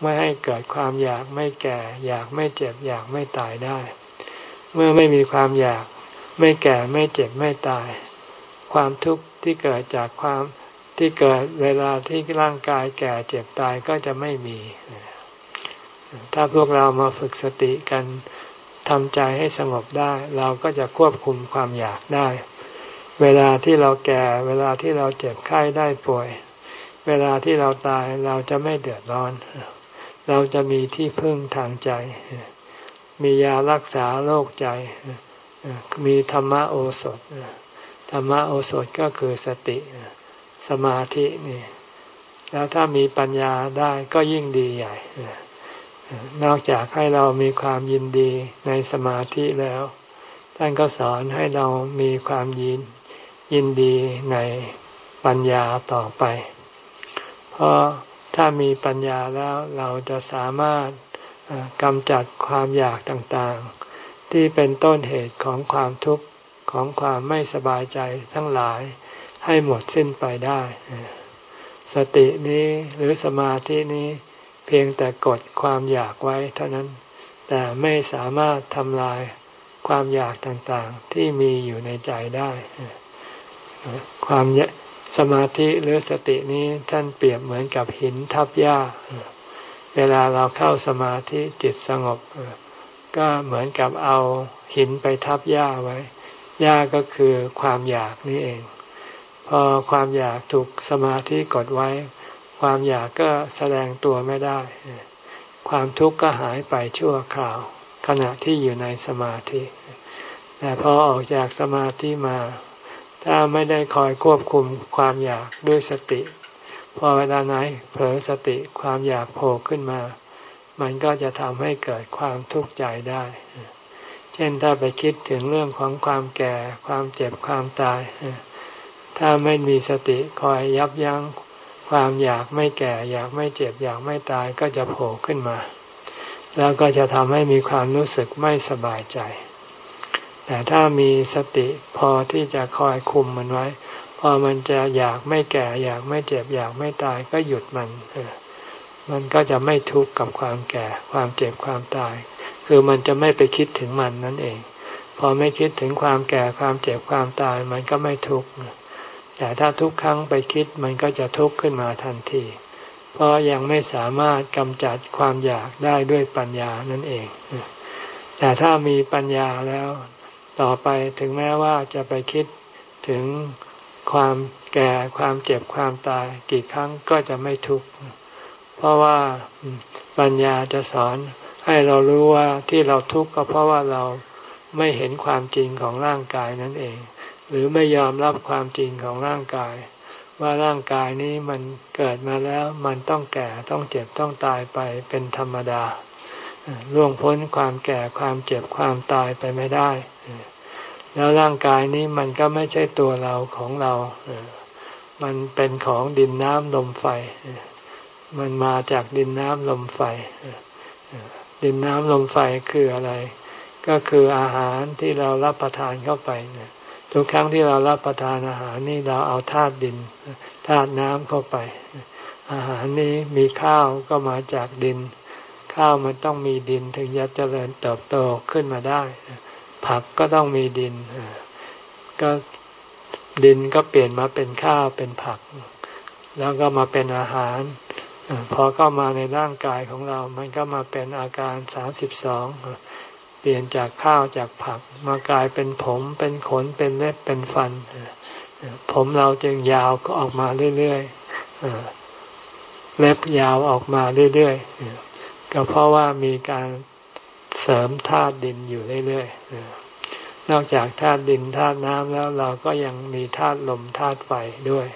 ไม่ให้เกิดความอยากไม่แก่ อยากไม่เจ็บ อยากไม่ตายได้ เมื่อไม่มีความอยากไม่แก่ไม่เจ็บไม่ตาย ความทุกข์ที่เกิดจากความที่เกิดเวลาที่ร่างกายแก่เจ็บตายก็จะไม่มี ถ้าพวกเรามาฝึกสติกันทำใจให้สงบได้ เราก็จะควบคุมความอยากได้ เวลาที่เราแก่ เวลาที่เราเจ็บไข้ได้ป่วย เวลาที่เราตายเราจะไม่เดือดร้อน เราจะมีที่พึ่งทางใจ มียารักษาโรคใจ มีธรรมโอสถธรรมโอสถก็คือสติ สมาธินี่ แล้วถ้ามีปัญญาได้ก็ยิ่งดีใหญ่ นอกจากให้เรามีความยินดีในสมาธิแล้ว ท่านก็สอนให้เรามีความยินยินดีในปัญญาต่อไป เพราะถ้ามีปัญญาแล้วเราจะสามารถกำจัดความอยากต่างๆ ที่เป็นต้นเหตุของความทุกข์ของความไม่สบายใจทั้งหลายให้หมดสิ้นไปได้ สตินี้หรือสมาธินี้ เพียงแต่กดความอยากไว้เท่านั้น แต่ไม่สามารถทำลายความอยากต่างๆที่มีอยู่ในใจได้ ความสมาธิหรือสตินี้ท่านเปรียบเหมือนกับหินทับหญ้า เวลาเราเข้าสมาธิจิตสงบ ก็เหมือนกับเอาหินไปทับหญ้าไว้หญ้าก็คือความอยากนี่เอง พอความอยากถูกสมาธิกดไว้ ความอยากก็แสดงตัวไม่ได้ ความทุกข์ก็หายไปชั่วคราว ขณะที่อยู่ในสมาธิ แต่พอออกจากสมาธิมา ถ้าไม่ได้คอยควบคุมความอยากด้วยสติ พอเวลาไหนเผลอสติความอยากโผล่ขึ้นมา มันก็จะทำให้เกิดความทุกข์ใจได้ เช่นถ้าไปคิดถึงเรื่องของความแก่ ความเจ็บความตาย ถ้าไม่มีสติคอยยับยั้ง ความอยากไม่แก่ อยากไม่เจ็บ อยากไม่ตายก็จะโผล่ขึ้นมา แล้วก็จะทำให้มีความรู้สึกไม่สบายใจ แต่ถ้ามีสติพอที่จะคอยคุมมันไว้ พอมันจะอยากไม่แก่ อยากไม่เจ็บ อยากไม่ตายก็หยุดมันมันก็จะไม่ทุกข์กับความแก่ ความเจ็บความตาย คือมันจะไม่ไปคิดถึงมันนั่นเอง พอไม่คิดถึงความแก่ความเจ็บความตายมันก็ไม่ทุกข์ แต่ถ้าทุกครั้งไปคิดมันก็จะทุกข์ขึ้นมาทันที เพราะยังไม่สามารถกำจัดความอยากได้ด้วยปัญญานั่นเอง แต่ถ้ามีปัญญาแล้ว ต่อไปถึงแม้ว่าจะไปคิดถึงความแก่ความเจ็บความตายกี่ครั้งก็จะไม่ทุกข์ เพราะว่าปัญญาจะสอนให้เรารู้ว่าที่เราทุกข์ก็เพราะว่าเราไม่เห็นความจริงของร่างกายนั่นเอง หรือไม่ยอมรับความจริงของร่างกาย ว่าร่างกายนี้มันเกิดมาแล้วมันต้องแก่ต้องเจ็บต้องตายไปเป็นธรรมดาล่วงพ้นความแก่ความเจ็บความตายไปไม่ได้ แล้วร่างกายนี้มันก็ไม่ใช่ตัวเราของเรา มันเป็นของดินน้ำลมไฟ มันมาจากดินน้ำลมไฟ ดินน้ำลมไฟคืออะไร ก็คืออาหารที่เรารับประทานเข้าไปเนี่ย ทุกครั้งที่เรารับประทานอาหารนี่เราเอาธาตุดินธาตุน้ำเข้าไป อาหารนี้มีข้าวก็มาจากดิน ข้าวมันต้องมีดินถึงจะเจริญเติบโตขึ้นมาได้ ผักก็ต้องมีดินก็ดินก็เปลี่ยนมาเป็นข้าวเป็นผัก แล้วก็มาเป็นอาหารพอเข้ามาในร่างกายของเรา มันก็มาเป็นอาการสามสิบสอง ปลี่ยนจากข้าวจากผักมากลายเป็นผมเป็นขนเป็นเล็บเป็นฟัน ผมเราจึงยาวก็ออกมาเรื่อยๆเล็บยาวออกมาเรื่อยๆก็เพราะว่ามีการเสริมธาตุดินอยู่เรื่อยๆนอกจากธาตุดินธาตุน้ำแล้วเราก็ยังมีธาตุลมธาตุไฟด้วย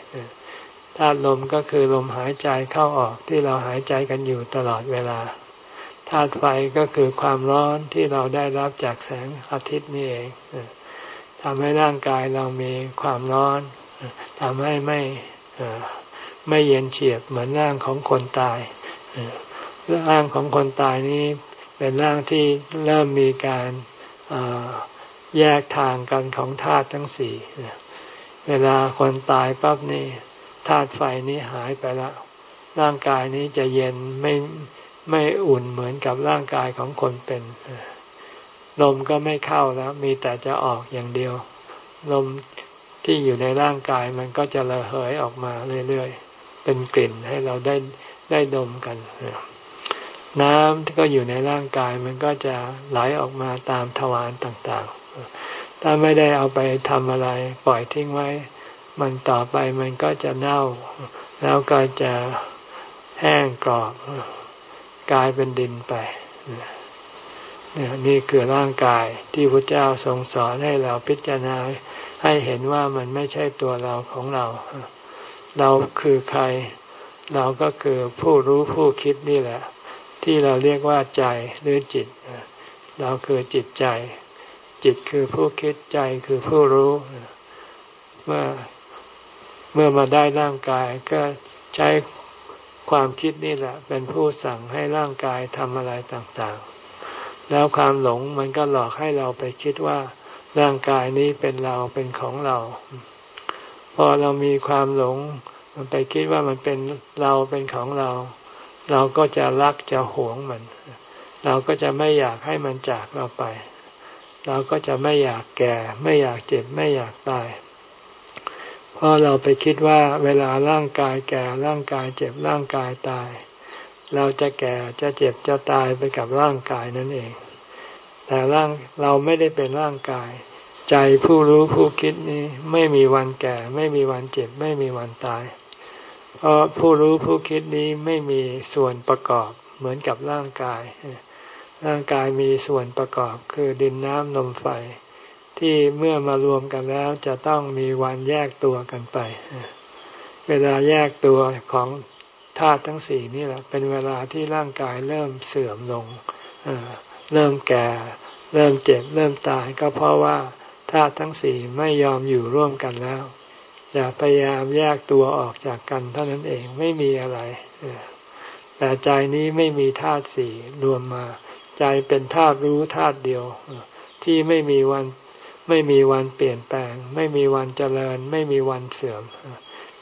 ธาตุลมก็คือลมหายใจเข้าออกที่เราหายใจกันอยู่ตลอดเวลา ธาตุไฟก็คือความร้อนที่เราได้รับจากแสงอาทิตย์นี่เองทำให้ร่างกายเรามีความร้อนทำให้ไม่ไม่เย็นเฉียบเหมือนร่างของคนตายร่างของคนตายนี้เป็นร่างที่เริ่มมีการแยกทางกันของธาตุทั้งสี่เวลาคนตายปั๊บนี่ธาตุไฟนี้หายไปแล้วร่างกายนี้จะเย็นไม่ ไม่อุ่นเหมือนกับร่างกายของคนเป็น ลมก็ไม่เข้าแล้ว มีแต่จะออกอย่างเดียว ลมที่อยู่ในร่างกายมันก็จะระเหยออกมาเรื่อยๆ เป็นกลิ่นให้เราได้ได้ดมกัน น้ำที่ก็อยู่ในร่างกายมันก็จะไหลออกมาตามทวารต่างๆ ถ้าไม่ได้เอาไปทำอะไร ปล่อยทิ้งไว้ มันต่อไปมันก็จะเน่า แล้วก็จะแห้งกรอบ กลายเป็นดินไปนี่คือร่างกายที่พระเจ้าทรงสอนให้เราพิจารณาให้เห็นว่ามันไม่ใช่ตัวเราของเรา เราคือใคร เราก็คือผู้รู้ผู้คิดนี่แหละ ที่เราเรียกว่าใจหรือจิต เราคือจิตใจ จิตคือผู้คิดใจคือผู้รู้ เมื่อเมื่อมาได้ร่างกายก็ใช้ ความคิดนี่แหละ เป็นผู้สั่งให้ร่างกายทำอะไรต่างๆ แล้วความหลงมันก็หลอกให้เราไปคิดว่าร่างกายนี้เป็นเราเป็นของเรา พอเรามีความหลง มันไปคิดว่ามันเป็นเราเป็นของเรา เราก็จะรักจะหวงมัน เราก็จะไม่อยากให้มันจากเราไป เราก็จะไม่อยากแก่ ไม่อยากเจ็บไม่อยากตาย เพราะเราไปคิดว่าเวลาร่างกายแก่ร่างกายเจ็บร่างกายตาย เราจะแก่จะเจ็บจะตายไปกับร่างกายนั่นเอง แต่ร่างเราไม่ได้เป็นร่างกาย ใจผู้รู้ผู้คิดนี้ไม่มีวันแก่ ไม่มีวันเจ็บ ไม่มีวันตาย เพราะผู้รู้ผู้คิดนี้ไม่มีส่วนประกอบเหมือนกับร่างกาย ร่างกายมีส่วนประกอบคือดินน้ำลมไฟ ที่เมื่อมารวมกันแล้วจะต้องมีวันแยกตัวกันไป เวลาแยกตัวของธาตุทั้งสี่นี่แหละ เป็นเวลาที่ร่างกายเริ่มเสื่อมลงเริ่มแก่ เริ่มเจ็บ เริ่มตายก็เพราะว่าธาตุทั้งสี่ไม่ยอมอยู่ร่วมกันแล้วอย่าพยายามแยกตัวออกจากกันเท่านั้นเองไม่มีอะไรแต่ใจนี้ไม่มีธาตุสี่รวมมา ใจเป็นธาตุรู้ธาตุเดียว ที่ไม่มีวัน ไม่มีวันเปลี่ยนแปลง ไม่มีวันเจริญ ไม่มีวันเสื่อม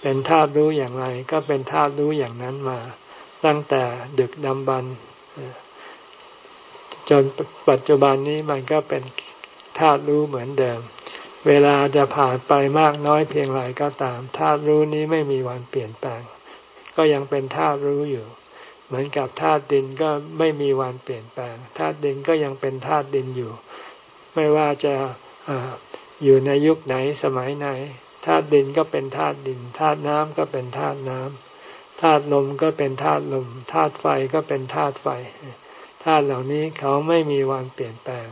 เป็นธาตุรู้อย่างไรก็เป็นธาตุรู้อย่างนั้นมา ตั้งแต่ดึกดำบรรจนปัจจุบันนี้มันก็เป็นธาตุรู้เหมือนเดิม เวลาจะผ่านไปมากน้อยเพียงไรก็ตามธาตุรู้นี้ไม่มีวันเปลี่ยนแปลง ก็ยังเป็นธาตุรู้อยู่ เหมือนกับธาตุดินก็ไม่มีวันเปลี่ยนแปลงธาตุดินก็ยังเป็นธาตุดินอยู่ ไม่ว่าจะ อยู่ในยุคไหนสมัยไหนธาตุดินก็เป็นธาตุดินธาตุน้ำก็เป็นธาตุน้ำธาตุลมก็เป็นธาตุลมธาตุไฟก็เป็นธาตุไฟธาตุเหล่านี้เขาไม่มีวันเปลี่ยนแปลง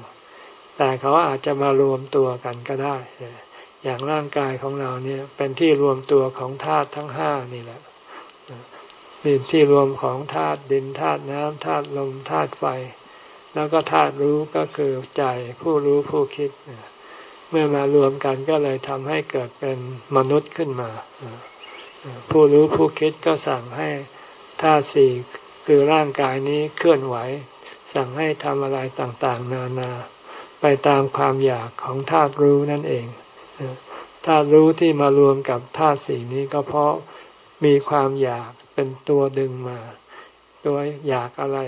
แต่เขาอาจจะมารวมตัวกันก็ได้ อย่างร่างกายของเราเนี่ยเป็นที่รวมตัวของธาตุทั้งห้านี่แหละเป็นที่รวมของธาตุดินธาตุน้ำธาตุลมธาตุไฟ แล้วก็ธาตุรู้ก็คือใจผู้รู้ผู้คิด เมื่อมารวมกันก็เลยทำให้เกิดเป็นมนุษย์ขึ้นมา ผู้รู้ผู้คิดก็สั่งให้ธาตุสี่คือร่างกายนี้เคลื่อนไหว สั่งให้ทำอะไรต่างๆ นานา ไปตามความอยากของธาตุรู้นั่นเองธาตุรู้ที่มารวมกับธาตุสี่นี้ก็เพราะมีความอยากเป็นตัวดึงมา ตัวอยากอะไร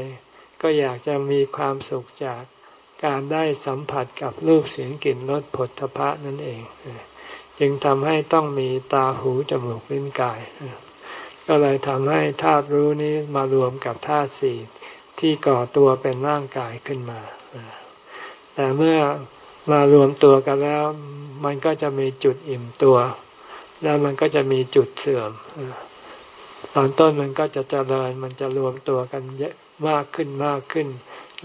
ก็อยากจะมีความสุขจาก การได้สัมผัสกับรูปเสียงกลิ่นรสผลทพะนั่นเอง จึงทำให้ต้องมีตาหูจมูกลิ้นกาย ก็เลยทำให้ธาตุรู้นี้มารวมกับธาตุสี่ที่ก่อตัวเป็นร่างกายขึ้นมา แต่เมื่อมารวมตัวกันแล้ว มันก็จะมีจุดอิ่มตัว แล้วมันก็จะมีจุดเสื่อม ตอนต้นมันก็จะเจริญมันจะรวมตัวกันเยอะมากขึ้นมากขึ้น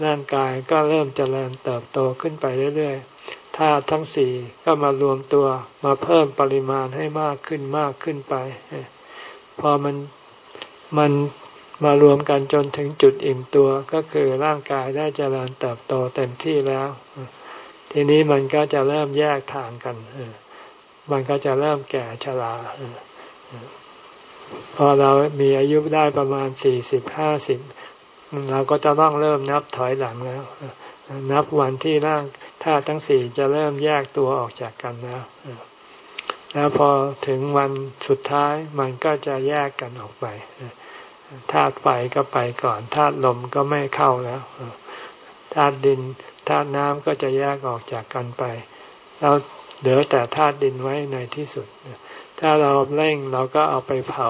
ร่างกายก็เริ่มเจริญเติบโตขึ้นไปเรื่อยๆธาตุทั้งสี่ก็มารวมตัวมาเพิ่มปริมาณให้มากขึ้นมากขึ้นไป พอมันมันมารวมกันจนถึงจุดอิ่มตัวก็คือร่างกายได้เจริญเติบโตเต็มที่แล้ว ทีนี้มันก็จะเริ่มแยกทางกันมันก็จะเริ่มแก่ชราพอเรามีอายุได้ประมาณสี่สิบห้าสิบ เราก็จะต้องเริ่มนับถอยหลังแล้ว นับวันที่ร่างธาตุทั้งสี่จะเริ่มแยกตัวออกจากกันแล้ว แล้วพอถึงวันสุดท้ายมันก็จะแยกกันออกไปธาตุไฟก็ไปก่อนธาตุลมก็ไม่เข้าแล้วธาตุดินธาตุน้ำก็จะแยกออกจากกันไป แล้วเหลือแต่ธาตุดินไว้ในที่สุด ถ้าเราเร่งเราก็เอาไปเผา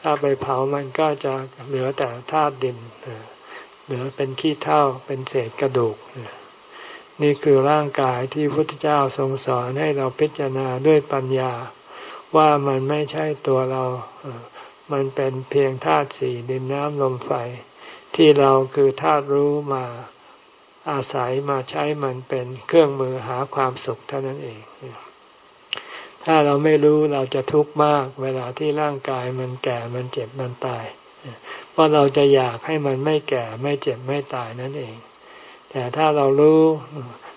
ถ้าไปเผามันก็จะเหลือแต่ธาตุดินเหลือเป็นขี้เถ้าเป็นเศษกระดูก นี่คือร่างกายที่พระพุทธเจ้าทรงสอนให้เราพิจารณาด้วยปัญญา ว่ามันไม่ใช่ตัวเรา มันเป็นเพียงธาตุสี่ดินน้ำลมไฟ ที่เราคือธาตุรู้มาอาศัยมาใช้มันเป็นเครื่องมือหาความสุขเท่านั้นเอง ถ้าเราไม่รู้เราจะทุกข์มาก เวลาที่ร่างกายมันแก่มันเจ็บมันตาย เพราะเราจะอยากให้มันไม่แก่ไม่เจ็บไม่ตายนั่นเอง แต่ถ้าเรารู้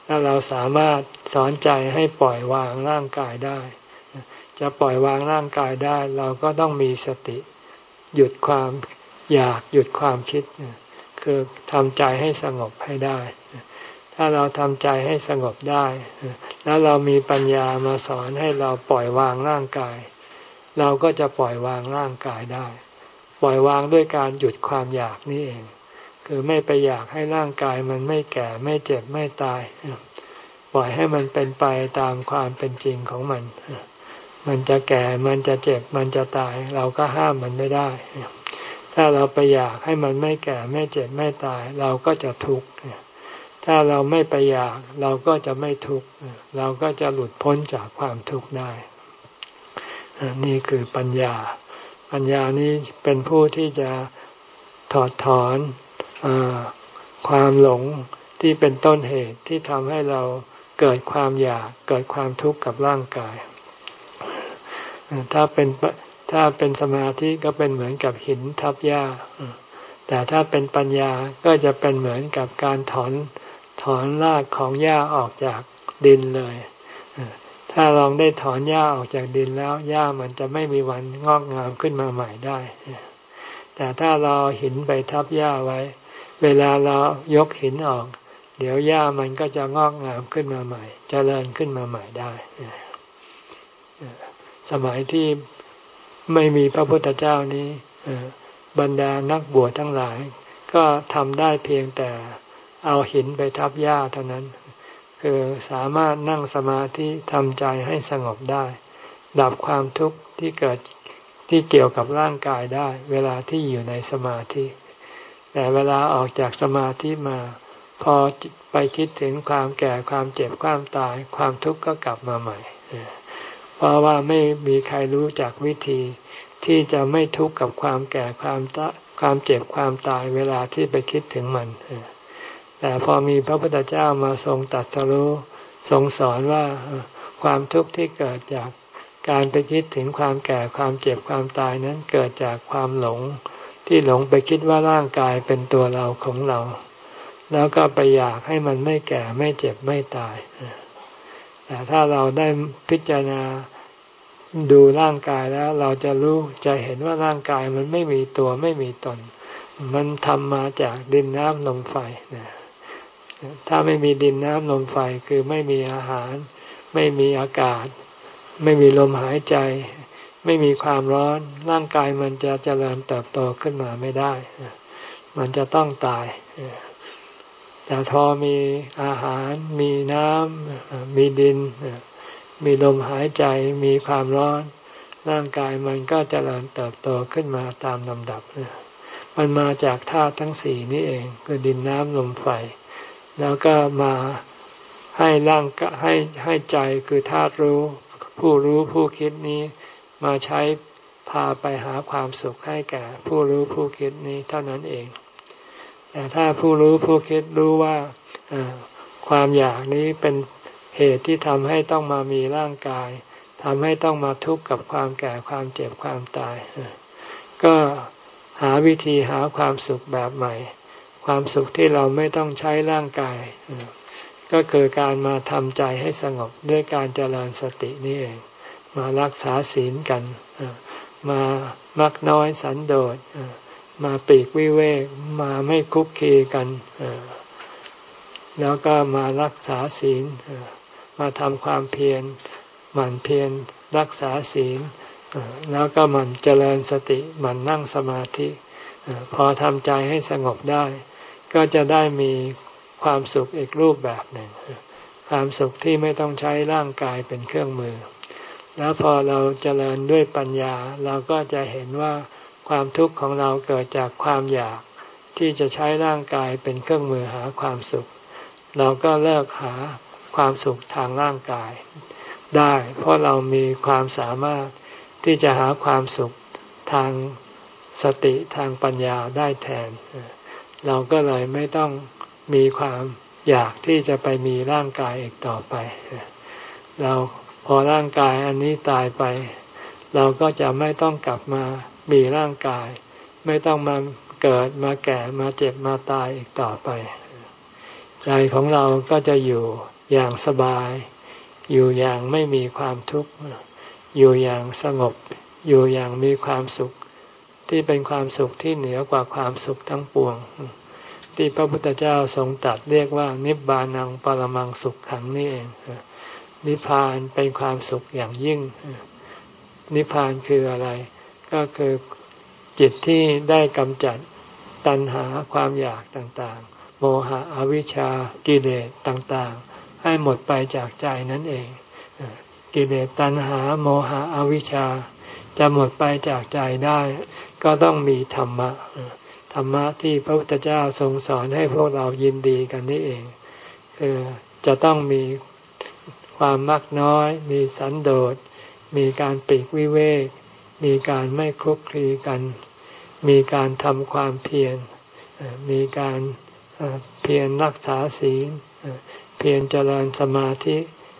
ถ้าเราสามารถสอนใจให้ปล่อยวางร่างกายได้ จะปล่อยวางร่างกายได้ เราก็ต้องมีสติ หยุดความอยากหยุดความคิด คือทำใจให้สงบให้ได้ ถ้าเราทำใจให้สงบได้ แล้วเรามีปัญญามาสอนให้เราปล่อยวางร่างกาย เราก็จะปล่อยวางร่างกายได้ ปล่อยวางด้วยการหยุดความอยากนี่เอง คือไม่ไปอยากให้ร่างกายมันไม่แก่ไม่เจ็บไม่ตาย ปล่อยให้มันเป็นไปตามความเป็นจริงของมัน มันจะแก่มันจะเจ็บมันจะตาย เราก็ห้ามมันไม่ได้ ถ้าเราไปอยากให้มันไม่แก่ไม่เจ็บไม่ตาย เราก็จะทุกข์ ถ้าเราไม่ไปอยากเราก็จะไม่ทุกข์เราก็จะหลุดพ้นจากความทุกข์ได้ นี่คือปัญญา ปัญญานี้เป็นผู้ที่จะถอดถอนอความหลงที่เป็นต้นเหตุที่ทำให้เราเกิดความอยากเกิดความทุกข์กับร่างกาย ถ้าเป็นถ้าเป็นสมาธิก็เป็นเหมือนกับหินทับหญ้าแต่ถ้าเป็นปัญญาก็จะเป็นเหมือนกับการถอน ถอนรากของหญ้าออกจากดินเลย ถ้าลองได้ถอนหญ้าออกจากดินแล้วหญ้ามันจะไม่มีวันงอกงามขึ้นมาใหม่ได้ แต่ถ้าเราหินไปทับหญ้าไว้ เวลาเรายกหินออก เดี๋ยวหญ้ามันก็จะงอกงามขึ้นมาใหม่จเจริญขึ้นมาใหม่ได้สมัยที่ไม่มีพระพุทธเจ้านี้บรรดานักบวชทั้งหลาย ก็ทำได้เพียงแต่ เอาหินไปทับหญ้าเท่านั้น คือสามารถนั่งสมาธิทำใจให้สงบได้ ดับความทุกข์ที่เกิดที่เกี่ยวกับร่างกายได้ เวลาที่อยู่ในสมาธิ แต่เวลาออกจากสมาธิมา พอไปคิดถึงความแก่ความเจ็บความตายความทุกข์ก็กลับมาใหม่ เพราะว่าไม่มีใครรู้จักวิธีที่จะไม่ทุกข์กับความแก่ความตความเจ็บความตายเวลาที่ไปคิดถึงมัน แต่พอมีพระพุทธเจ้ามาทรงตัดสรู้ทรงสอนว่าความทุกข์ที่เกิดจากการไปคิดถึงความแก่ความเจ็บความตายนั้นเกิดจากความหลง ที่หลงไปคิดว่าร่างกายเป็นตัวเราของเรา แล้วก็ไปอยากให้มันไม่แก่ไม่เจ็บไม่ตาย แต่ถ้าเราได้พิจารณาดูร่างกายแล้วเราจะรู้จะเห็นว่าร่างกายมันไม่มีตัวไม่มีตน มันทำมาจากดินน้ำลมไฟนะ ถ้าไม่มีดินน้ำลมไฟคือไม่มีอาหาร ไม่มีอากาศ ไม่มีลมหายใจ ไม่มีความร้อนร่างกายมันจะเจริญเติบโตขึ้นมาไม่ได้ มันจะต้องตาย แต่ทอมีอาหาร มีน้ำมีดิน มีลมหายใจ มีความร้อน ร่างกายมันก็จเจริญเติบโตขึ้นมาตามลำดับ มันมาจากธาตุทั้งสี่นี้เอง คือดินน้ำลมไฟ แล้วก็มาให้ร่างก็ให้ให้ใจคือธาตุรู้ ผู้รู้ผู้คิดนี้ มาใช้พาไปหาความสุขให้แก่ ผู้รู้ผู้คิดนี้เท่านั้นเอง แต่ถ้าผู้รู้ผู้คิดรู้ว่าความอยากนี้เป็นเหตุที่ทำให้ต้องมามีร่างกายทำให้ต้องมาทุกข์กับความแก่ความเจ็บความตาย ก็หาวิธีหาความสุขแบบใหม่ ความสุขที่เราไม่ต้องใช้ร่างกาย ก็คือการมาทำใจให้สงบด้วยการเจริญสตินี่เอง มารักษาศีลกัน มามักน้อยสันโดษมาปีกวิเวกมาไม่คุกคีกัน แล้วก็มารักษาศีล มาทำความเพียรหมั่นเพียรรักษาศีล แล้วก็หมั่นเจริญสติหมั่นนั่งสมาธิ พอทำใจให้สงบได้ ก็จะได้มีความสุขอีกรูปแบบหนึ่ง ความสุขที่ไม่ต้องใช้ร่างกายเป็นเครื่องมือ แล้วพอเราเจริญด้วยปัญญา เราก็จะเห็นว่าความทุกข์ของเราเกิดจากความอยากที่จะใช้ร่างกายเป็นเครื่องมือหาความสุข เราก็เลิกหาความสุขทางร่างกาย ได้ เพราะเรามีความสามารถที่จะหาความสุขทางสติทางปัญญาได้แทน เราก็เลยไม่ต้องมีความอยากที่จะไปมีร่างกายอีกต่อไป เราพอร่างกายอันนี้ตายไป เราก็จะไม่ต้องกลับมามีร่างกาย ไม่ต้องมาเกิดมาแก่มาเจ็บมาตายอีกต่อไป ใจของเราก็จะอยู่อย่างสบาย อยู่อย่างไม่มีความทุกข์อยู่อย่างสงบ อยู่อย่างมีความสุข ที่เป็นความสุขที่เหนือกว่าความสุขทั้งปวง ที่พระพุทธเจ้าทรงตัดเรียกว่า นิบานังปรมังสุขขังนี่เองนิพพานเป็นความสุขอย่างยิ่ง นิพพานคืออะไร ก็คือจิตที่ได้กำจัดตัณหาความอยากต่างๆ โมหะอวิชชากิเลสต่างๆ ให้หมดไปจากใจนั่นเอง กิเลสตัณหาโมหะอวิชชาจะหมดไปจากใจได้ ก็ต้องมีธรรมะธรรมะที่พระพุทธเจ้าทรงสอนให้พวกเรายินดีกันนี่เอง คือจะต้องมีความมักน้อย มีสันโดษ มีการปีกวิเวก มีการไม่คลุกคลีกัน มีการทำความเพียร มีการเพียรรักษาศีล เพียรเจริญสมาธิ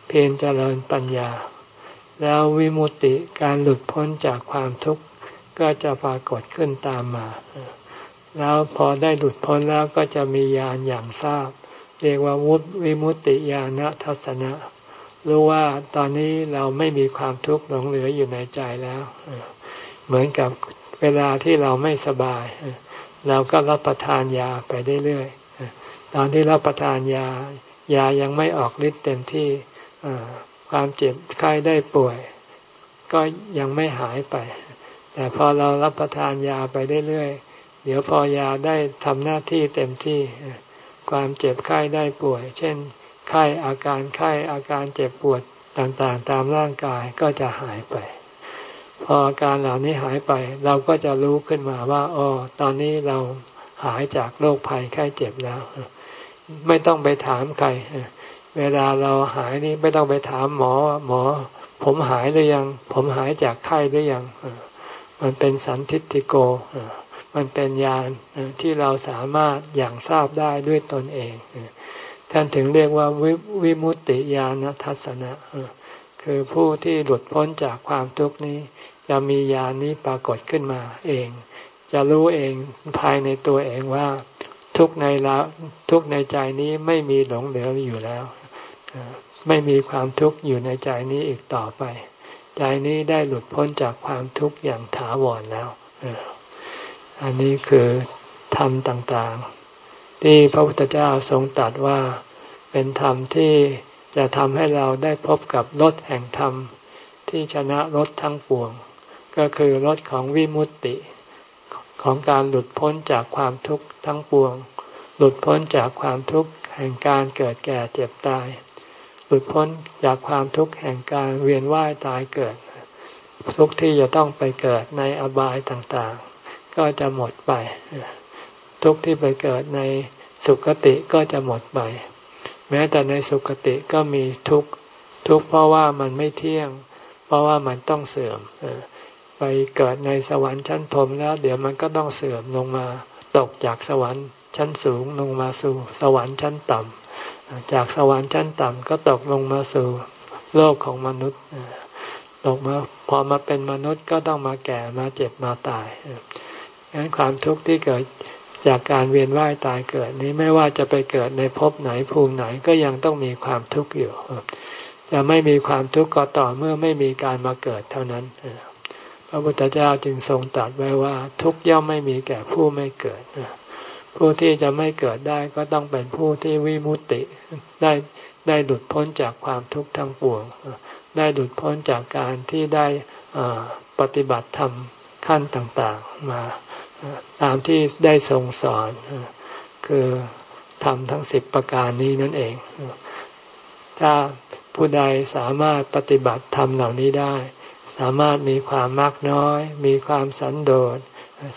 เพียรเจริญปัญญา แล้ววิมุตติการหลุดพ้นจากความทุกข์ ก็จะปรากฏขึ้นตามมา แล้วพอได้หลุดพ้นแล้วก็จะมีญาณอย่างทราบ เรียกว่าวุฒวิมุตติญาณทัศนะรู้ว่าตอนนี้เราไม่มีความทุกข์หลงเหลืออยู่ในใจแล้ว เหมือนกับเวลาที่เราไม่สบาย เราก็รับประทานยาไปเรื่อยๆตอนที่รับประทานยายายังไม่ออกฤทธิ์เต็มที่ความเจ็บไข้ได้ป่วย ก็ยังไม่หายไป แต่พอเรารับประทานยาไปเรื่อยๆเดี๋ยวพอยาได้ทำหน้าที่เต็มที่ ความเจ็บไข้ได้ป่วย เช่น ไข้อาการไข้อาการเจ็บปวดต่างๆ ตามร่างกายก็จะหายไป พออาการเหล่านี้หายไป เราก็จะรู้ขึ้นมาว่าอ๋อตอนนี้เราหายจากโรคภัยไข้เจ็บแล้ว ไม่ต้องไปถามใคร เวลาเราหายนี่ไม่ต้องไปถามหมอหมอ ผมหายหรือยัง ผมหายจากไข้หรือยัง มันเป็นสันทิฏฐิโก มันเป็นญาณที่เราสามารถอย่างทราบได้ด้วยตนเองท่านถึงเรียกว่าวิมุตติญาณทัศนะคือผู้ที่หลุดพ้นจากความทุกข์นี้ จะมีญาณนี้ปรากฏขึ้นมาเอง จะรู้เองภายในตัวเองว่า ทุกในละทุกในใจนี้ไม่มีหลงเหลืออยู่แล้ว ไม่มีความทุกข์อยู่ในใจนี้อีกต่อไป ใจนี้ได้หลุดพ้นจากความทุกข์อย่างถาวรแล้ว อันนี้คือธรรมต่างๆ ที่พระพุทธเจ้าทรงตรัสว่าเป็นธรรมที่จะทำให้เราได้พบกับรถแห่งธรรมที่ชนะรถทั้งปวง ก็คือรถของวิมุตติของการหลุดพ้นจากความทุกข์ทั้งปวง หลุดพ้นจากความทุกข์แห่งการเกิดแก่เจ็บตาย ลุดพ้นจากความทุกข์แห่งการเวียนว่ายตายเกิด ทุกที่จะต้องไปเกิดในอบายต่างๆ ก็จะหมดไป ทุกที่ไปเกิดในสุคติก็จะหมดไป แม้แต่ในสุคติก็มีทุกทุกเพราะว่ามันไม่เที่ยง เพราะว่ามันต้องเสื่อมไปเกิดในสวรรค์ชั้นพรมแล้ว เดี๋ยวมันก็ต้องเสื่อมลงมาตกจากสวรรค์ชั้นสูงลงมาสู่สวรรค์ชั้นต่ำ จากสวรรค์ชั้นต่ำก็ตกลงมาสู่โลกของมนุษย์ตกมาพอมาเป็นมนุษย์ก็ต้องมาแก่มาเจ็บมาตายดังนั้นความทุกข์ที่เกิดจากการเวียนว่ายตายเกิดนี้ไม่ว่าจะไปเกิดในภพไหนภูมิไหนก็ยังต้องมีความทุกข์อยู่จะไม่มีความทุกข์ก็ต่อเมื่อไม่มีการมาเกิดเท่านั้นพระพุทธเจ้าจึงทรงตรัสไว้ว่าทุกย่อมไม่มีแก่ผู้ไม่เกิด ผู้ที่จะไม่เกิดได้ก็ต้องเป็นผู้ที่วิมุตติได้ได้หลุดพ้นจากความทุกข์ทั้งปวง ได้หลุดพ้นจากการที่ได้ปฏิบัติธรรมขั้นต่างๆมาตามที่ได้ทรงสอนคือทำทั้งสิบประการนี้นั่นเอง ถ้าผู้ใดสามารถปฏิบัติธรรมเหล่านี้ได้ สามารถมีความมากน้อย มีความสันโดษ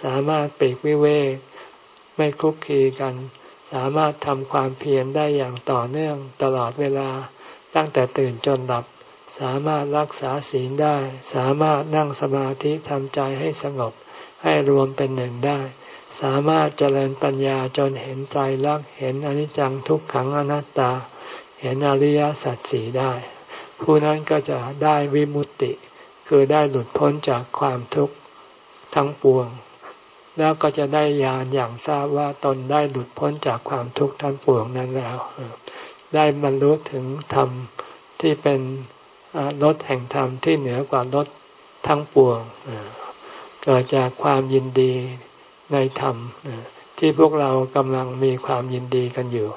สามารถปีกวิเวก ไม่คุกคีกัน สามารถทำความเพียรได้อย่างต่อเนื่องตลอดเวลา ตั้งแต่ตื่นจนหลับ สามารถรักษาศีลได้ สามารถนั่งสมาธิทำใจให้สงบ ให้รวมเป็นหนึ่งได้ สามารถเจริญปัญญาจนเห็นไตรลักษณ์เห็นอนิจจังทุกขังอนัตตา เห็นอริยสัจสีได้ ผู้นั้นก็จะได้วิมุตติ คือได้หลุดพ้นจากความทุกข์ทั้งปวง แล้วก็จะได้ญาณอย่างทราบว่าตนได้หลุดพ้นจากความทุกข์ทั้งปวงนั้นแล้ว ได้บรรลุถึงธรรมที่เป็นรถแห่งธรรมที่เหนือกว่ารถทั้งปวงเกิดจากความยินดีในธรรมที่พวกเรากำลังมีความยินดีกันอยู่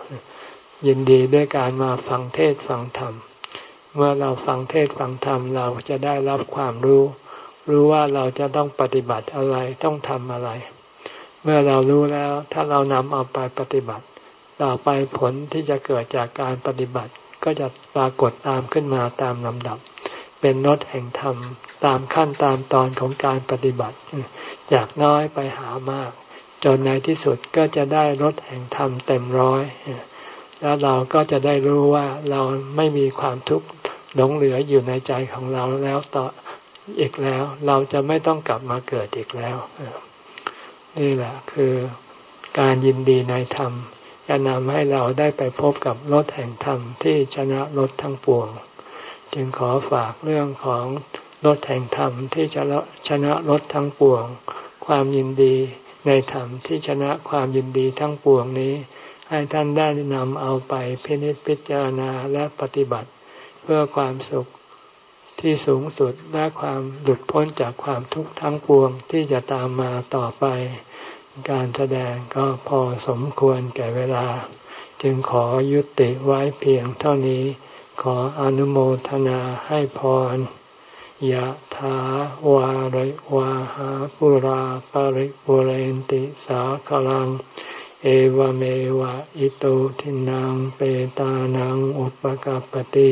ยินดีด้วยการมาฟังเทศฟังธรรม เมื่อเราฟังเทศฟังธรรมเราจะได้รับความรู้ รู้ว่าเราจะต้องปฏิบัติอะไรต้องทำอะไร เมื่อเรารู้แล้ว ถ้าเรานำเอาไปปฏิบัติ ต่อไปผลที่จะเกิดจากการปฏิบัติ ก็จะปรากฏตามขึ้นมาตามลำดับ เป็นนดแห่งธรรมตามขั้นตามตอนของการปฏิบัติ จากน้อยไปหามาก จนในที่สุดก็จะได้รถแห่งธรรมเต็มร้อยแล้วเราก็จะได้รู้ว่าเราไม่มีความทุกข์หลงเหลืออยู่ในใจของเราแล้วต่อ อีกแล้ว เราจะไม่ต้องกลับมาเกิดอีกแล้ว นี่แหละคือการยินดีในธรรมจะนำให้เราได้ไปพบกับรถแห่งธรรมที่ชนะรถทั้งปวง จึงขอฝากเรื่องของรถแห่งธรรมที่จะชนะรถทั้งปวง ความยินดีในธรรมที่ชนะความยินดีทั้งปวงนี้ ให้ท่านได้นำเอาไปพินิจพิจารณาและปฏิบัติ เพื่อความสุข ที่สูงสุดและความหลุดพ้นจากความทุกข์ทั้งปวงที่จะตามมาต่อไป การแสดงก็พอสมควรแก่เวลา จึงขอยุติไว้เพียงเท่านี้ ขออนุโมทนาให้พรยะถาวาริวาหาปุราปาริปุเรนติสาคลัง เอวเมวะอิโตทินังเปตานังอุปกาปติ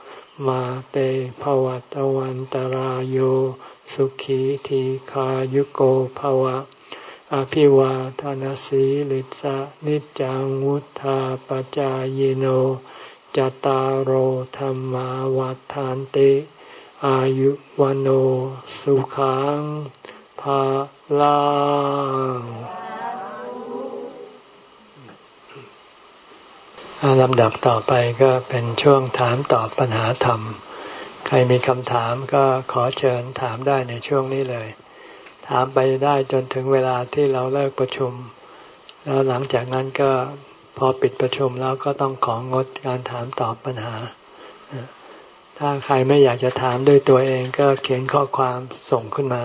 มาเตภวัตวันตารโยสุขีทีขายุโกภวะ อภิวาทานสีลิสะนิจังวุธาปจายโนจตารโหธรรมวัฏานติ อายุวันโอสุขังภาลัง ลำดับต่อไปก็เป็นช่วงถามตอบปัญหาธรรม ใครมีคำถามก็ขอเชิญถามได้ในช่วงนี้เลย ถามไปได้จนถึงเวลาที่เราเลิกประชุม แล้วหลังจากนั้นก็พอปิดประชุมแล้วก็ต้องของงดการถามตอบปัญหา ถ้าใครไม่อยากจะถามด้วยตัวเองก็เขียนข้อความส่งขึ้นมา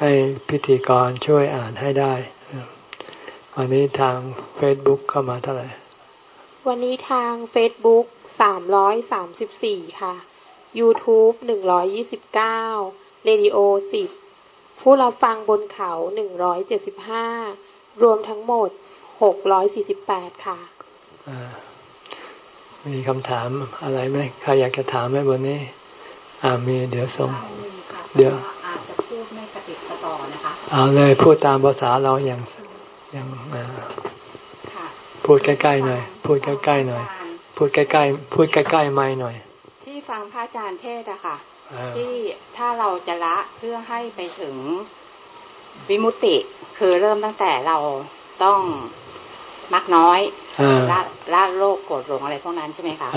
ให้พิธีกรช่วยอ่านให้ได้ วันนี้ทาง Facebook เข้ามาเท่าไหร่ วันนี้ทาง Facebook สามร้อยสามสิบสี่ค่ะ YouTube หนึ่งร้อยยี่สิบเก้าเรดิโอสิบผู้รับฟังบนเขาหนึ่งร้อยเจ็ดสิบห้ารวมทั้งหมดหกร้อยสี่สิบแปดค่ะ มีคำถามอะไรไหมใครอยากจะถามไหมบนนี้ อ่ามีเดี๋ยวส่ง เดี๋ยวอาจจะพูดไม่กระติกกระต่อนะคะ เอาเลยพูดตามภาษาเราอย่างอย่าง พูดใกล้ๆหน่อย พูดใกล้ๆหน่อย พูดใกล้ๆ พูดใกล้ๆไม่หน่อยฟังพระอาจารย์เทศอะค่ะ ที่ถ้าเราจะละเพื่อให้ไปถึงวิมุตติคือเริ่มตั้งแต่เราต้องมักน้อยละละโลกโกรธหลงอะไรพวกนั้นใช่ไหมคะ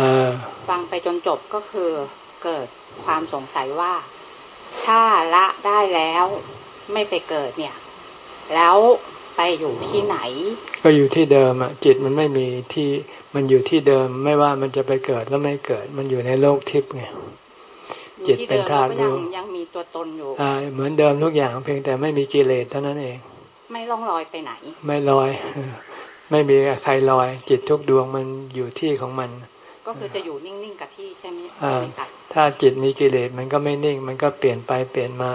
ฟังไปจนจบก็คือเกิดความสงสัยว่า ถ้าละได้แล้วไม่ไปเกิดเนี่ย แล้วไปอยู่ที่ไหน ก็อยู่ที่เดิมอะจิตมันไม่มีที่มันอยู่ที่เดิมไม่ว่ามันจะไปเกิดแล้วไม่เกิด มันอยู่ในโลกทิพย์ไงจิตเป็นธาตุรู้ยังมีตัวตนอยู่อ่าเหมือนเดิมทุกอย่างเพียงแต่ไม่มีกิเลสเท่านั้นเอง ไม่ล่องลอยไปไหน ไม่ลอย ไม่มีใครลอย จิตทุกดวงมันอยู่ที่ของมัน ก็คือจะอยู่นิ่งๆกับที่ใช่ไหมถ้าจิตมีกิเลสมันก็ไม่นิ่ง มันก็เปลี่ยนไปเปลี่ยนมา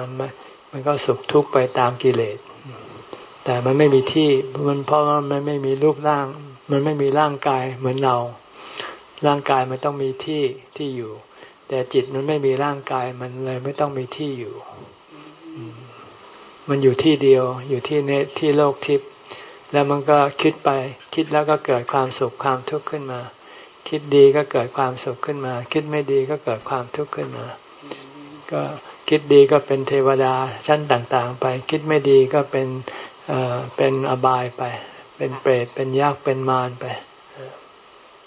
มันก็สุขทุกข์ไปตามกิเลส แต่มันไม่มีที่มันเพราะว่ามันไม่มีรูปร่าง มันไม่มีร่างกายเหมือนเรา ร่างกายมันต้องมีที่ที่อยู่ แต่จิตมันไม่มีร่างกายมันเลยไม่ต้องมีที่อยู่ มันอยู่ที่เดียวอยู่ที่เนที่โลกทิพย์แล้วมันก็คิดไป คิดแล้วก็เกิดความสุขความทุกข์ขึ้นมา คิดดีก็เกิดความสุขขึ้นมา คิดไม่ดีก็เกิดความทุกข์ขึ้นมา ก็คิดดีก็เป็นเทวดาชั้นต่างๆ ไป คิดไม่ดีก็เป็น เป็นอบายไป เป็นเปรตเป็นยักษ์เป็นมารไป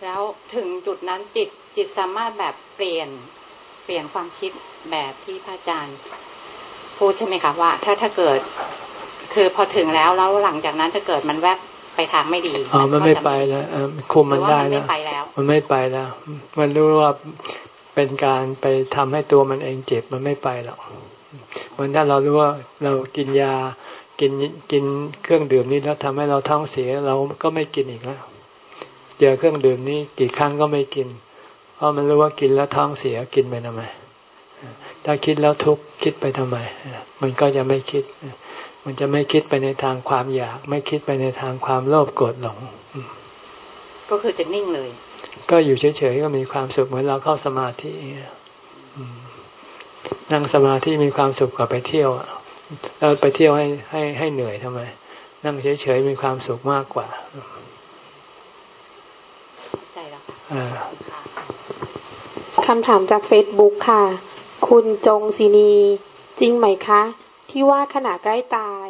แล้วถึงจุดนั้นจิตจิตสามารถแบบเปลี่ยนเปลี่ยนความคิดแบบที่พระอาจารย์พูดใช่ไหมคะว่า ถ้าถ้าเกิด คือพอถึงแล้วแล้วหลังจากนั้นถ้าเกิดมันแวบไปทางไม่ดีอ๋อมันไม่ไปแล้วคุมมันได้แล้วมันไม่ไปแล้ว มันรู้ว่าเป็นการไปทำให้ตัวมันเองเจ็บมันไม่ไปหรอกเหมือนถ้าเรารู้ว่าเรากินยา กินกินเครื่องดื่มนี้แล้วทำให้เราท้องเสียเราก็ไม่กินอีกแล้วเจอเครื่องดื่มนี้กี่ครั้งก็ไม่กิน เพราะมันรู้ว่ากินแล้วท้องเสียกินไปทำไม ถ้าคิดแล้วทุกข์คิดไปทำไม มันก็จะไม่คิด มันจะไม่คิดไปในทางความอยาก ไม่คิดไปในทางความโลภโกรธหลง ก็คือจะนิ่งเลย ก็อยู่เฉยๆก็มีความสุขเหมือนเราเข้าสมาธินั่งสมาธิมีความสุขกว่าไปเที่ยว เราไปเที่ยวให้ให้ให้เหนื่อยทำไม นั่งเฉยๆมีความสุขมากกว่าใจแล้วค่ะคำถามจากเฟซบุ๊กค่ะ คุณจงศินี จริงไหมคะ ที่ว่าขณะใกล้ตาย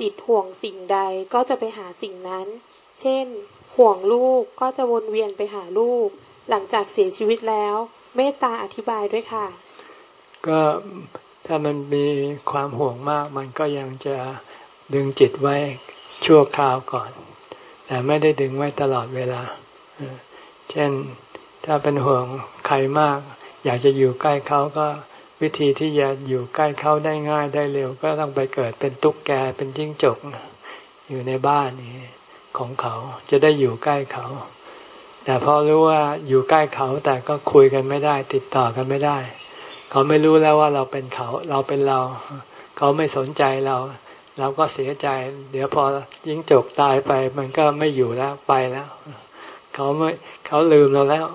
จิตห่วงสิ่งใดก็จะไปหาสิ่งนั้น เช่น ห่วงลูกก็จะวนเวียนไปหาลูก หลังจากเสียชีวิตแล้ว เมตตาอธิบายด้วยค่ะ ก็ ถ้ามันมีความห่วงมาก มันก็ยังจะดึงจิตไว้ชั่วคราวก่อน แต่ไม่ได้ดึงไว้ตลอดเวลา เช่นถ้าเป็นห่วงใครมาก อยากจะอยู่ใกล้เขาก็วิธีที่จะอยู่ใกล้เขาได้ง่ายได้เร็ว ก็ต้องไปเกิดเป็นตุ๊กแกเป็นจิ้งจก อยู่ในบ้านนี้ของเขาจะได้อยู่ใกล้เขา แต่พอรู้ว่าอยู่ใกล้เขาแต่ก็คุยกันไม่ได้ ติดต่อกันไม่ได้ เขาไม่รู้แล้วว่าเราเป็นเขาเราเป็นเรา เขาไม่สนใจเรา เราก็เสียใจ เดี๋ยวพอยิงจกตายไป มันก็ไม่อยู่แล้วไปแล้ว เขาไม่เขาลืมเราแล้ว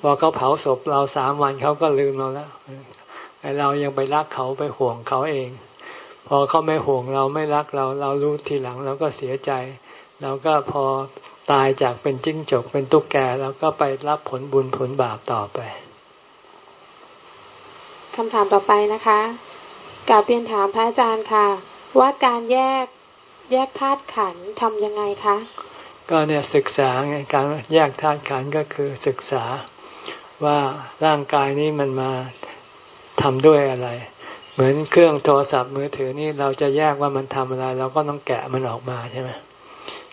พอเขาเผาศพเราสามวันเขาก็ลืมเราแล้วไอเรายังไปรักเขาไปห่วงเขาเอง พอเขาไม่ห่วงเราไม่รักเรา เรารู้ทีหลังเราก็เสียใจเราก็พอตายจากเป็นจิ้งจกเป็นตุ๊กแก แล้วก็ไปรับผลบุญผลบาปต่อไป คำถามต่อไปนะคะกาบเรียนถามพระอาจารย์ค่ะ ว่าการแยกแยกธาตุขันทำยังไงคะก็เนี่ยศึกษาไงการแยกธาตุขันก็คือศึกษาว่าร่างกายนี้มันมาทำด้วยอะไร เหมือนเครื่องโทรศัพท์มือถือนี่เราจะแยกว่ามันทำอะไร เราก็ต้องแกะมันออกมาใช่ไหม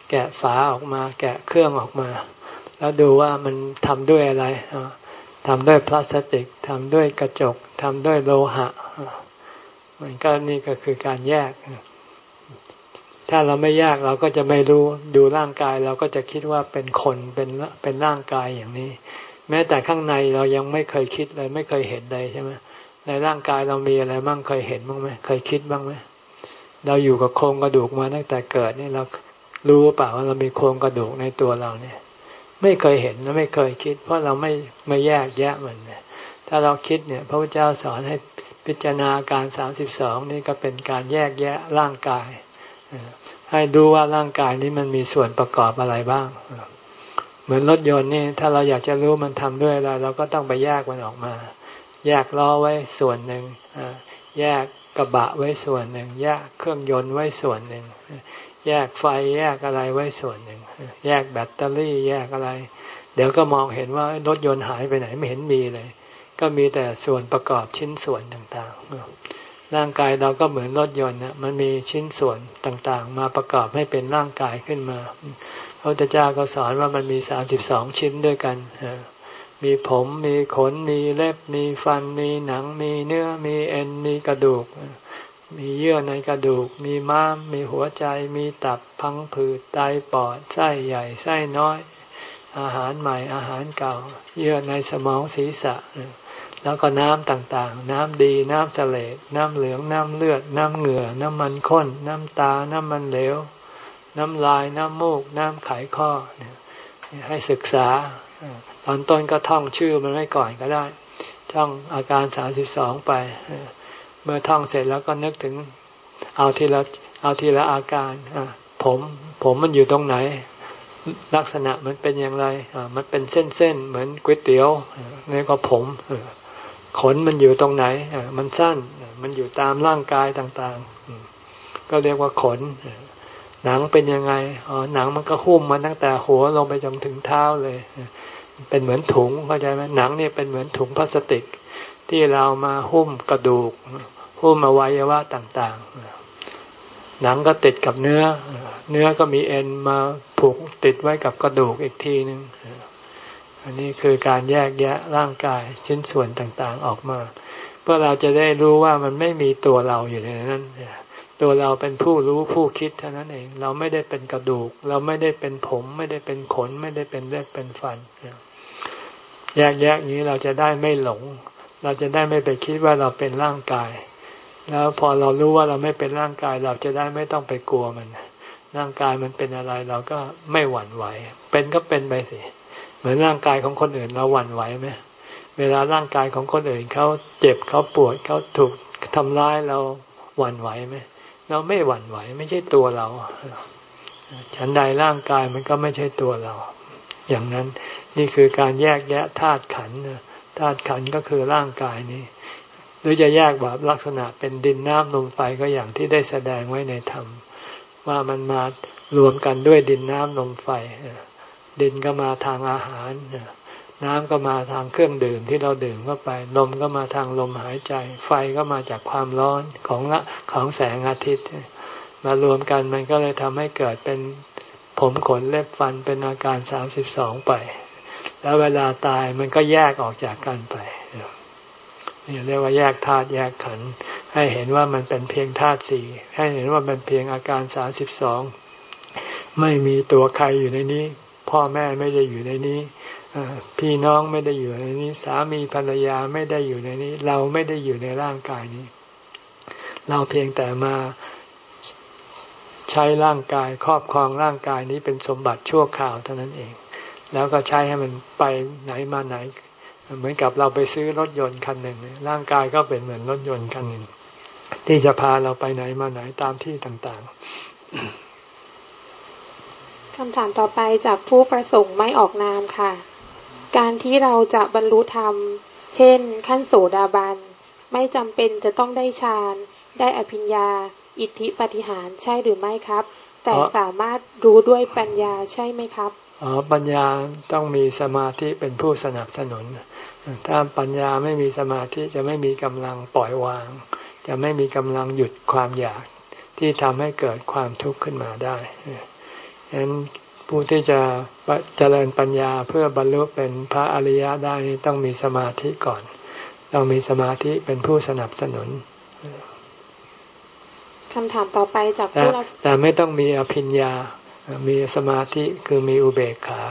แกะฝาออกมา แกะเครื่องออกมา แล้วดูว่ามันทำด้วยอะไรทำด้วยพลาสติกทำด้วยกระจก ทำด้วยโลหะ มันก็นี่ก็คือการแยก ถ้าเราไม่แยกเราก็จะไม่รู้ดูร่างกายเราก็จะคิดว่าเป็นคนเป็นเป็นร่างกายอย่างนี้ แม้แต่ข้างในเรายังไม่เคยคิดเลย ไม่เคยเห็นเลยใช่ไหมในร่างกายเรามีอะไรบ้างเคยเห็นบ้างไหมเคยคิดบ้างไหมเราอยู่กับโครงกระดูกมาตั้งแต่เกิดนี่เรารู้เปล่าว่าเรามีโครงกระดูกในตัวเราเนี่ย ไม่เคยเห็นและไม่เคยคิด เพราะเราไม่ไม่แยกแยะมันเนี่ย ถ้าเราคิดเนี่ยพระพุทธเจ้าสอนให้พิจารณาการสามสิบสองนี่ก็เป็นการแยกแยะร่างกาย ให้ดูว่าร่างกายนี้มันมีส่วนประกอบอะไรบ้าง เหมือนรถยนต์นี่ถ้าเราอยากจะรู้มันทำด้วยอะไรเราก็ต้องไปแยกมันออกมา แยกล้อไว้ส่วนหนึ่งแยกกระบะไว้ส่วนหนึ่งแยกเครื่องยนต์ไว้ส่วนหนึ่งแยกไฟแยกอะไรไว้ส่วนหนึ่งแยกแบตเตอรี่แยกอะไร เดี๋ยวก็มองเห็นว่ารถยนต์หายไปไหนไม่เห็นมีเลย ก็มีแต่ส่วนประกอบชิ้นส่วนต่างๆ ร่างกายเราก็เหมือนรถยนต์นะมันมีชิ้นส่วนต่างๆ มาประกอบให้เป็นร่างกายขึ้นมาพระพุทธเจ้าก็สอนว่ามันมีสามสิบสองชิ้นด้วยกันมีผมมีขนมีเล็บมีฟันมีหนัง มีเนื้อมีเอ็นมีกระดูก มีเยื่อในกระดูก มีม้ามมีหัวใจ มีตับพังผืดไตปอดไส้ใหญ่ไส้น้อยอาหารใหม่อาหารเก่า เยื่อในสมองศีรษะ แล้วก็น้ำต่างๆ น้ำดีน้ำเสลดน้ำเหลืองน้ำเลือด น้ำเหงื่อ น้ำมันข้น น้ำตา น้ำมันเหลว น้ำลาย น้ำมูก น้ำไขข้อให้ศึกษา ตอนต้นก็ท่องชื่อมันไว้ก่อนก็ได้ ท่องอาการสามสิบสองไป เมื่อท่องเสร็จแล้วก็นึกถึง เอาทีละเอาทีละอาการผมผมมันอยู่ตรงไหน ลักษณะมันเป็นอย่างไรมันเป็นเส้นๆเหมือนก๋วยเตี๋ยวนี่ก็ผม ขนมันอยู่ตรงไหนมันสั้น มันอยู่ตามร่างกายต่างๆ ก็เรียกว่าขน หนังเป็นยังไง อ๋อ หนังมันก็หุ้มมาตั้งแต่หัวลงไปจนถึงเท้าเลย เป็นเหมือนถุง เข้าใจไหมหนังเนี่ยเป็นเหมือนถุงพลาสติก ที่เรามาหุ้มกระดูก หุ้มอวัยวะต่างๆ หนังก็ติดกับเนื้อ เนื้อก็มีเอ็นมาผูกติดไว้กับกระดูกอีกทีหนึ่ง อันนี้คือการแยกแยะร่างกายชิ้นส่วนต่างๆออกมา เพื่อเราจะได้รู้ว่ามันไม่มีตัวเราอยู่ในนั้นตัวเราเป็นผู้รู้ผู้คิดเท่านั้นเอง เราไม่ได้เป็นกระดูก เราไม่ได้เป็นผม ไม่ได้เป็นขน ไม่ได้เป็นเล็บเป็นฟันแยกแยะนี้เราจะได้ไม่หลง เราจะได้ไม่ไปคิดว่าเราเป็นร่างกาย แล้วพอเรารู้ว่าเราไม่เป็นร่างกาย เราจะได้ไม่ต้องไปกลัวมัน ร่างกายมันเป็นอะไรเราก็ไม่หวั่นไหว เป็นก็เป็นไปสิเเหมือนร่างกายของคนอื่นเราหวั่นไหวไหมเวลาร่างกายของคนอื่นเขาเจ็บเขาปวดเขาถูกทำร้ายเราหวั่นไหวไหมเราไม่หวั่นไหว ไม่ใช่ตัวเราฉันใดร่างกายมันก็ไม่ใช่ตัวเรา อย่างนั้นนี่คือการแยกแยะธาตุขันธาตุขันก็คือร่างกายนี้หรือจะแยกแบบลักษณะเป็นดินน้ำลมไฟก็อย่างที่ได้แสดงไว้ในธรรม ว่ามันมารวมกันด้วยดินน้ำลมไฟ ดินก็มาทางอาหาร น้ำก็มาทางเครื่องดื่มที่เราดื่มเข้าไป ลมก็มาทางลมหายใจ ไฟก็มาจากความร้อนของละของแสงอาทิตย์ มารวมกันมันก็เลยทำให้เกิดเป็นผมขนเล็บฟันเป็นอาการสามสิบสองไป แล้วเวลาตายมันก็แยกออกจากกันไปนี่เรียกว่าแยกธาตุแยกขันธ์ให้เห็นว่ามันเป็นเพียงธาตุสี่ให้เห็นว่ามันเพียงอาการสามสิบสองไม่มีตัวใครอยู่ในนี้ พ่อแม่ไม่ได้อยู่ในนี้พี่น้องไม่ได้อยู่ในนี้ สามีภรรยาไม่ได้อยู่ในนี้ เราไม่ได้อยู่ในร่างกายนี้ เราเพียงแต่มาใช้ร่างกายครอบครองร่างกายนี้เป็นสมบัติชั่วคราวเท่านั้นเอง แล้วก็ใช้ให้มันไปไหนมาไหน เหมือนกับเราไปซื้อรถยนต์คันหนึ่ง ร่างกายก็เป็นเหมือนรถยนต์คันหนึ่งที่จะพาเราไปไหนมาไหนตามที่ต่างๆ คำถามต่อไปจากผู้ประสงค์ไม่ออกนามค่ะ การที่เราจะบรรลุธรรม เช่น ขั้นโสดาบัน ไม่จำเป็นจะต้องได้ฌาน ได้อภิญญา อิทธิปฏิหารใช่หรือไม่ครับ แต่สามารถรู้ด้วยปัญญาใช่ไหมครับอ๋อปัญญาต้องมีสมาธิเป็นผู้สนับสนุน ถ้าปัญญาไม่มีสมาธิจะไม่มีกำลังปล่อยวาง จะไม่มีกำลังหยุดความอยากที่ทำให้เกิดความทุกข์ขึ้นมาได้ ฉะนั้นผู้ที่จะเจริญปัญญาเพื่อบรรลุเป็นพระอริยะได้ต้องมีสมาธิก่อน ต้องมีสมาธิเป็นผู้สนับสนุนคำถามต่อไปจากผู้รับแต่ไม่ต้องมีอภิญญา มีสมาธิคือมีอุเบกขา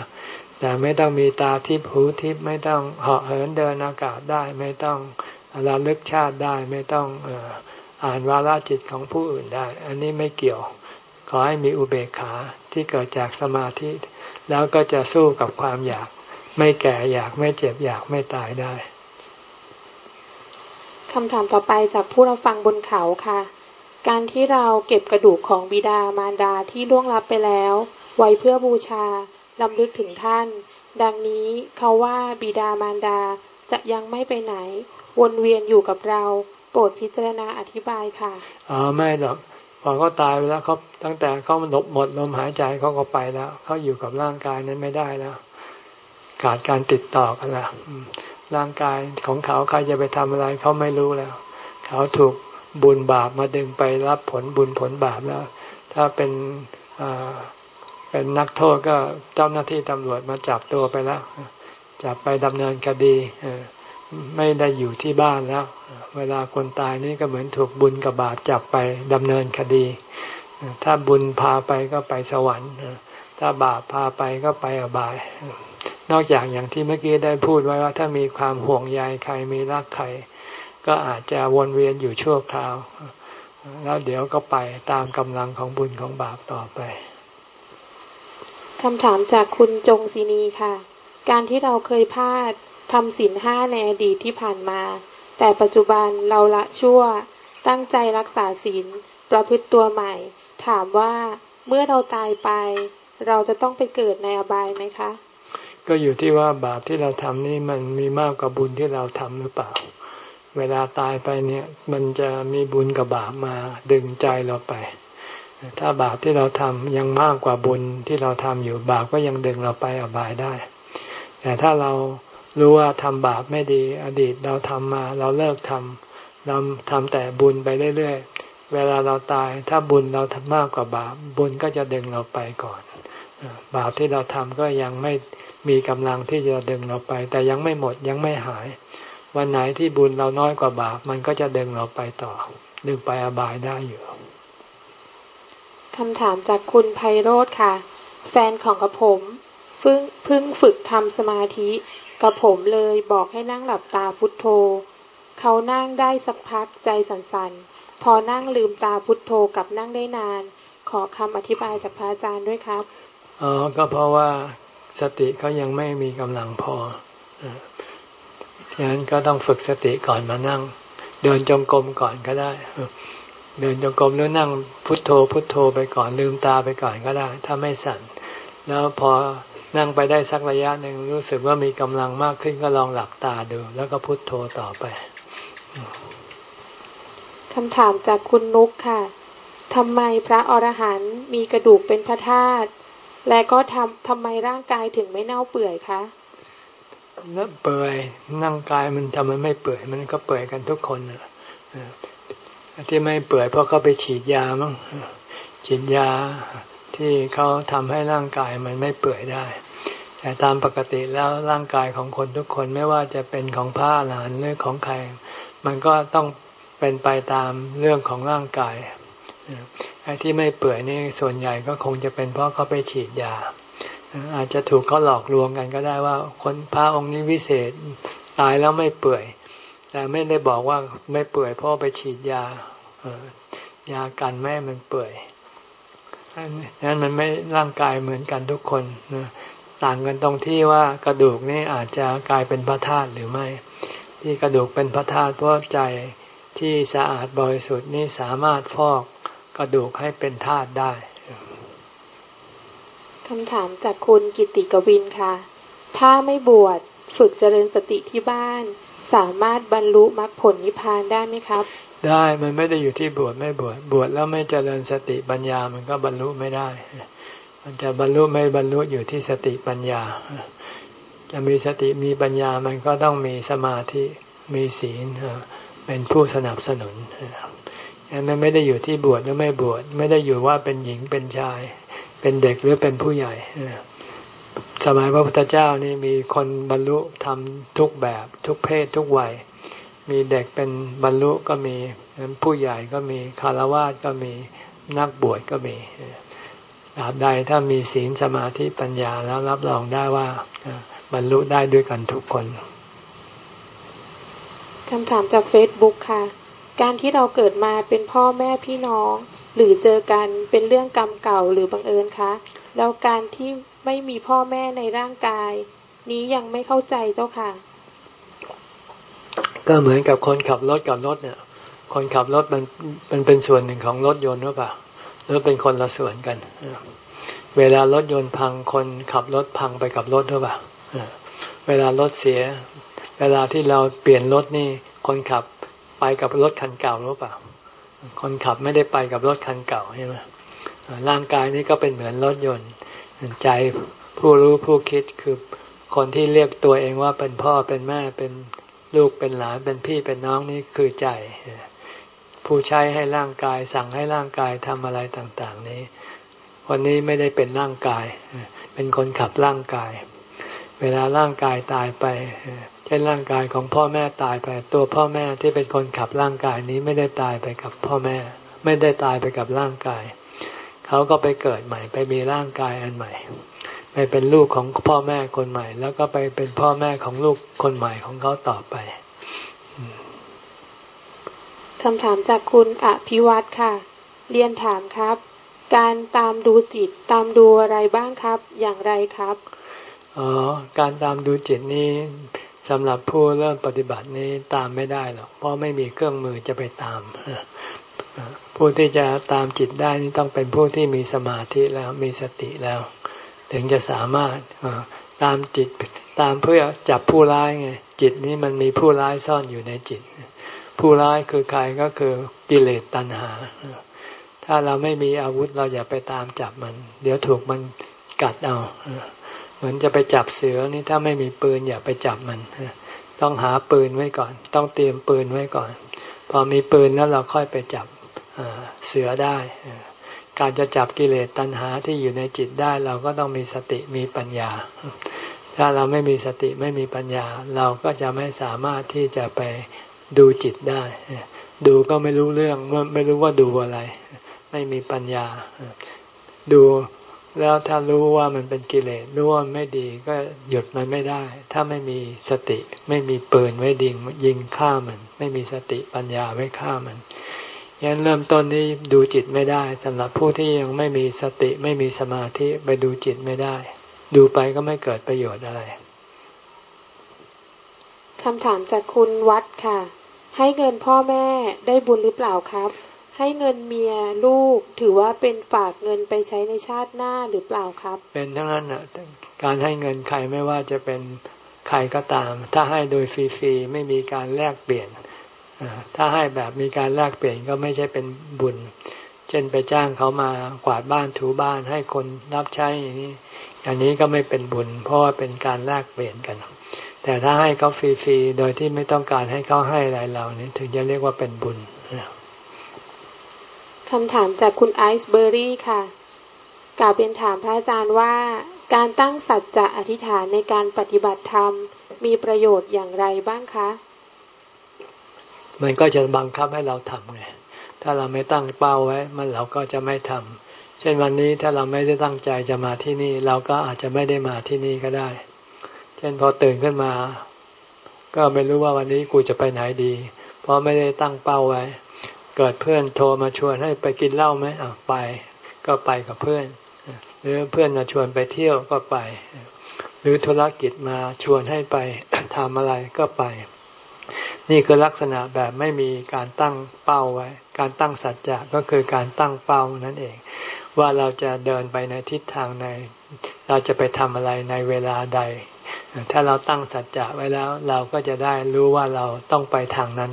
แต่ไม่ต้องมีตาทิพหูทิพไม่ต้องเหาะเหินเดินอากาศได้ ไม่ต้องระลึกชาติได้ ไม่ต้องอ่านวาลจิตของผู้อื่นได้ อันนี้ไม่เกี่ยวข อให้มีอุเบกขาที่เกิดจากสมาธิ แล้วก็จะสู้กับความอยาก ไม่แก่อยากไม่เจ็บอยากไม่ตายได้คำถามต่อไปจากผู้รับฟังบนเขาค่ะ การที่เราเก็บกระดูกของบิดามารดาที่ล่วงลับไปแล้ว ไว้เพื่อบูชาลำลึกถึงท่าน ดังนี้เขาว่าบิดามารดาจะยังไม่ไปไหน วนเวียนอยู่กับเรา โปรดพิจารณาอธิบายค่ะอ๋อไม่หรอก พอเขาตายไปแล้วเขาตั้งแต่เขาหลบหมดลมหายใจเขาก็ไปแล้วเขาอยู่กับร่างกายนั้นไม่ได้แล้ว ขาดการติดต่อกันแล้วร่างกายของเขาใครจะไปทำอะไรเขาไม่รู้แล้ว เขาถูกบุญบาปมาดึงไปรับผลบุญผลบาปแล้ว ถ้าเป็นเป็นนักโทษก็เจ้าหน้าที่ตำรวจมาจับตัวไปแล้วจับไปดำเนินคดี ไม่ได้อยู่ที่บ้านแล้ว เวลาคนตายนี่ก็เหมือนถูกบุญกับบาปจับไปดำเนินคดี ถ้าบุญพาไปก็ไปสวรรค์ ถ้าบาปพาไปก็ไปอบาย นอกจากอย่างที่เมื่อกี้ได้พูดไว้ว่า ถ้ามีความห่วงใยใครมีรักใครก็อาจจะวนเวียนอยู่ชั่วคราว แล้วเดี๋ยวก็ไปตามกำลังของบุญของบาปต่อไปคำถามจากคุณจงศินีค่ะ การที่เราเคยพลาด ทำศีลห้าในอดีตที่ผ่านมา แต่ปัจจุบันเราละชั่ว ตั้งใจรักษาศีลประพฤติตัวใหม่ ถามว่าเมื่อเราตายไป เราจะต้องไปเกิดในอบายไหมคะ ก็อยู่ที่ว่าบาปที่เราทำนี่มันมีมากกว่าบุญที่เราทำหรือเปล่า เวลาตายไปเนี่ยมันจะมีบุญกับบาปมาดึงใจเราไป ถ้าบาปที่เราทำยังมากกว่าบุญที่เราทำอยู่บาปก็ยังดึงเราไปอบายได้ แต่ถ้าเรา รู้ว่าทำบาปไม่ดี อดีตเราทำมาเราเลิกทำเราทำแต่บุญไปเรื่อยๆ เวลาเราตายถ้าบุญเราทำมากกว่าบาป บุญก็จะดึงเราไปก่อน บาปที่เราทำก็ยังไม่มีกำลังที่จะดึงเราไป แต่ยังไม่หมดยังไม่หาย วันไหนที่บุญเราน้อยกว่าบาป มันก็จะดึงเราไปต่อ ดึงไปอบายได้อยู่คำถามจากคุณไพโรธค่ะ แฟนของกระผมเพิ่งเพิ่งฝึกทำสมาธิ กับผมเลยบอกให้นั่งหลับตาพุทโธ เขานั่งได้สักพักใจสั่นๆ พอนั่งลืมตาพุทโธกับนั่งได้นาน ขอคำอธิบายจากพระอาจารย์ด้วยครับ อ๋อ ก็เพราะว่าสติเขายังไม่มีกำลังพอพฉะนั้นก็ต้องฝึกสติก่อนมานั่ง เดินจงกรมก่อนก็ได้ เดินจงกรมแล้วนั่งพุทโธพุทโธไปก่อนลืมตาไปก่อนก็ได้ ถ้าไม่สั่น แล้วพอ นั่งไปได้สักระยะหนึ่งรู้สึกว่ามีกำลังมากขึ้นก็ลองหลับตาดู แล้วก็พุทโธต่อไปคำถามจากคุณนุกค่ะทำไมพระอรหันต์มีกระดูกเป็นพระธาตุและก็ทำทำไมร่างกายถึงไม่เน่าเปื่อยคะนั่เปื่อยนั่งกายมันทำไมไม่เปื่อย มันก็เปื่อยกันทุกคนนะที่ไม่เปื่อยเพราะเขาไปฉีดยามั้งฉีดยา ที่เขาทำให้ร่างกายมันไม่เปื่อยได้ แต่ตามปกติแล้วร่างกายของคนทุกคนไม่ว่าจะเป็นของพระหลานหรือของใคร มันก็ต้องเป็นไปตามเรื่องของร่างกายไอ้ที่ไม่เปื่อยนี่ส่วนใหญ่ก็คงจะเป็นเพราะเขาไปฉีดยา อาจจะถูกเขาหลอกลวงกันก็ได้ว่าคนพระองค์นี้วิเศษตายแล้วไม่เปื่อย แต่ไม่ได้บอกว่าไม่เปื่อยเพราะไปฉีดยายากันแม่มันเปื่อย นั้นมันไม่ร่างกายเหมือนกันทุกคนต่างกันตรงที่ว่ากระดูกนี่อาจจะกลายเป็นพระธาตุหรือไม่ ที่กระดูกเป็นพระธาตุเพราะใจที่สะอาดบริสุทธิ์นี่สามารถฟอกกระดูกให้เป็นธาตุได้คำถามจากคุณกิติกวินค่ะ ถ้าไม่บวชฝึกเจริญสติที่บ้าน สามารถบรรลุมรรคผลนิพพานได้ไหมครับ ได้มันไม่ได้อยู่ที่บวชไม่บวชบวชแล้วไม่เจริญสติปัญญามันก็บรรลุไม่ได้ มันจะบรรลุไม่บรรลุอยู่ที่สติปัญญา จะมีสติมีปัญญามันก็ต้องมีสมาธิมีศีลเป็นผู้สนับสนุนมันไม่ได้อยู่ที่บวชหรือไม่บวชไม่ได้อยู่ว่าเป็นหญิงเป็นชาย เป็นเด็กหรือเป็นผู้ใหญ่สมัยพระพุทธเจ้านี่มีคนบรรลุทำทุกแบบทุกเพศทุกวัย มีเด็กเป็นบรรลุก็มีผู้ใหญ่ก็มีคารวะก็มีนักบวชก็มีตราบใดถ้ามีศีลสมาธิปัญญาแล้วรับรองได้ว่าบรรลุได้ด้วยกันทุกคนคำถามจากเฟซบุ๊กค่ะ การที่เราเกิดมาเป็นพ่อแม่พี่น้อง หรือเจอกันเป็นเรื่องกรรมเก่าหรือบังเอิญคะแล้วการที่ไม่มีพ่อแม่ในร่างกาย นี้ยังไม่เข้าใจเจ้าค่ะ ก็เหมือนกับคนขับรถกับรถเนี่ย คนขับรถมันมันเป็นส่วนหนึ่งของรถยนต์หรือเปล่าหรือเป็นคนละส่วนกัน เวลารถยนต์พังคนขับรถพังไปกับรถหรือเปล่าเวลารถเสีย เวลาที่เราเปลี่ยนรถนี่ คนขับไปกับรถคันเก่าหรือเปล่า คนขับไม่ได้ไปกับรถคันเก่าใช่ไหมร่างกายนี้ก็เป็นเหมือนรถยนต์ ใจผู้รู้ผู้คิดคือคนที่เรียกตัวเองว่าเป็นพ่อเป็นแม่เป็น ลูกเป็นหลานเป็นพี่เป็นน้องนี่คือใจ ผู้ใช้ให้ร่างกาย สั่งให้ร่างกายทำอะไรต่างๆ นี้คนนี้ไม่ได้เป็นร่างกาย เป็นคนขับร่างกาย เวลาร่างกายตายไปช่นร่างกายของพ่อแม่ตายไป ตัวพ่อแม่ที่เป็นคนขับร่างกายนี้ไม่ได้ตายไปกับพ่อแม่ ไม่ได้ตายไปกับร่างกาย เขาก็ไปเกิดใหม่ ไปมีร่างกายอันใหม่ ไปเป็นลูกของพ่อแม่คนใหม่ แล้วก็ไปเป็นพ่อแม่ของลูกคนใหม่ของเขาต่อไปคำถามจากคุณอภิวัตค่ะ เรียนถามครับ การตามดูจิตตามดูอะไรบ้างครับ อย่างไรครับอ๋อการตามดูจิตนี้สำหรับผู้เริ่มปฏิบัตินี้ตามไม่ได้หรอกเพราะไม่มีเครื่องมือจะไปตามผู้ที่จะตามจิตได้นี่ต้องเป็นผู้ที่มีสมาธิแล้วมีสติแล้ว ถึงจะสามารถตามจิตตามเพื่อจับผู้ร้ายไงจิตนี้มันมีผู้ร้ายซ่อนอยู่ในจิต ผู้ร้ายคือใครก็คือกิเลสตัณหา ถ้าเราไม่มีอาวุธเราอย่าไปตามจับมัน เดี๋ยวถูกมันกัดเอาเหมือนจะไปจับเสือนี่ถ้าไม่มีปืนอย่าไปจับมัน ต้องหาปืนไว้ก่อน ต้องเตรียมปืนไว้ก่อน พอมีปืนแล้วเราค่อยไปจับเสือได้ การจะจับกิเลสตัณหาที่อยู่ในจิตได้เราก็ต้องมีสติมีปัญญา ถ้าเราไม่มีสติไม่มีปัญญา เราก็จะไม่สามารถที่จะไปดูจิตได้ ดูก็ไม่รู้เรื่องไม่รู้ว่าดูอะไร ไม่มีปัญญา ดูแล้วถ้ารู้ว่ามันเป็นกิเลสรู้ว่าไม่ดีก็หยุดมันไม่ได้ ถ้าไม่มีสติ ไม่มีปืนไว้ดิงยิงฆ่ามัน ไม่มีสติปัญญาไว้ฆ่ามัน ยันเริ่มต้นนี้ดูจิตไม่ได้สำหรับผู้ที่ยังไม่มีสติไม่มีสมาธิไปดูจิตไม่ได้ ดูไปก็ไม่เกิดประโยชน์อะไรคคำถามจากคุณวัดค่ะ ให้เงินพ่อแม่ได้บุญหรือเปล่าครับ ให้เงินเมียลูกถือว่าเป็นฝากเงินไปใช้ในชาติหน้าหรือเปล่าครับ เป็นทั้งนั้นอะการให้เงินใครไม่ว่าจะเป็นใครก็ตาม ถ้าให้โดยฟรีๆไม่มีการแลกเปลี่ยน ถ้าให้แบบมีการแลกเปลี่ยนก็ไม่ใช่เป็นบุญ เช่นไปจ้างเขามากวาดบ้านถูบ้านให้คนรับใช้อย่างนี้อันนี้ก็ไม่เป็นบุญ เพราะว่าเป็นการแลกเปลี่ยนกัน แต่ถ้าให้เขาฟรีๆ โดยที่ไม่ต้องการให้เขาให้อะไรเรานี่ถึงจะเรียกว่าเป็นบุญคำถามจากคุณไอซ์เบอร์รี่ค่ะกล่าวเป็นถามพระอาจารย์ว่าการตั้งสัจจะอธิษฐานในการปฏิบัติธรรมมีประโยชน์อย่างไรบ้างคะ มันก็จะบังคับให้เราทำไงถ้าเราไม่ตั้งเป้าไว้ มันเราก็จะไม่ทำเช่นวันนี้ถ้าเราไม่ได้ตั้งใจจะมาที่นี่ เราก็อาจจะไม่ได้มาที่นี่ก็ได้ เช่นพอตื่นขึ้นมา ก็ไม่รู้ว่าวันนี้กูจะไปไหนดี เพราะไม่ได้ตั้งเป้าไว้ เกิดเพื่อนโทรมาชวนให้ไปกินเหล้าไหมอะไป ก็ไปกับเพื่อน หรือเพื่อนมาชวนไปเที่ยวก็ไป หรือธุรกิจมาชวนให้ไปทำอะไรก็ไป นี่คือลักษณะแบบไม่มีการตั้งเป้าไว้ การตั้งสัจจะก็คือการตั้งเป้านั่นเอง ว่าเราจะเดินไปในทิศทางใน เราจะไปทำอะไรในเวลาใด ถ้าเราตั้งสัจจะไว้แล้ว เราก็จะได้รู้ว่าเราต้องไปทางนั้น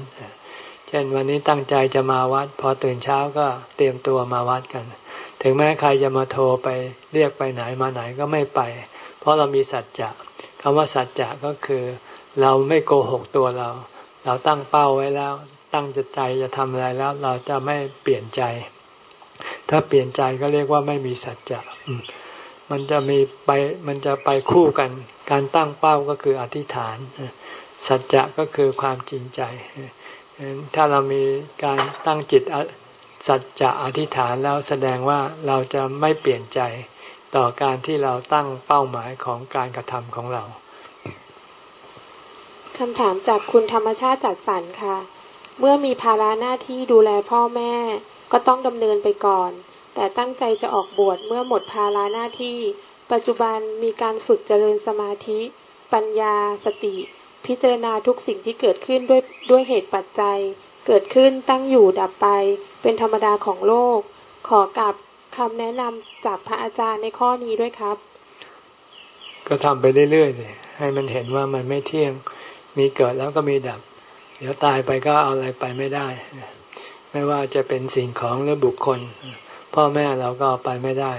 เช่นวันนี้ตั้งใจจะมาวัด พอตื่นเช้าก็เตรียมตัวมาวัดกัน ถึงแม้ใครจะมาโทรไปเรียกไปไหนมาไหนก็ไม่ไป เพราะเรามีสัจจะคำว่าสัจจะก็คือ เราไม่โกหกตัวเรา เราตั้งเป้าไว้แล้ว ตั้งจใจจะทำอะไรแล้ว เราจะไม่เปลี่ยนใจ ถ้าเปลี่ยนใจก็เรียกว่าไม่มีสัจจะมันจะมีไปมันจะไปคู่กัน การตั้งเป้าก็คืออธิษฐาน สัจจะก็คือความจริงใจถ้าเรามีการตั้งจิตสัจจะอธิษฐานแล้วแสดงว่าเราจะไม่เปลี่ยนใจต่อการที่เราตั้งเป้าหมายของการกระทำของเรา คำถามจากคุณธรรมชาติจัดสรรค่ะ เมื่อมีภาระหน้าที่ดูแลพ่อแม่ ก็ต้องดำเนินไปก่อน แต่ตั้งใจจะออกบวชเมื่อหมดภาระหน้าที่ ปัจจุบันมีการฝึกเจริญสมาธิ ปัญญา สติ พิจารณาทุกสิ่งที่เกิดขึ้นด้วยด้วยเหตุปัจจัย เกิดขึ้นตั้งอยู่ดับไป เป็นธรรมดาของโลก ขอกับคำแนะนำจากพระอาจารย์ในข้อนี้ด้วยครับ ก็ทำไปเรื่อยๆเลยให้มันเห็นว่ามันไม่เที่ยง มีเกิดแล้วก็มีดับ เดี๋ยวตายไปก็เอาอะไรไปไม่ได้ ไม่ว่าจะเป็นสิ่งของหรือบุคคล พ่อแม่เราก็เอาไปไม่ได้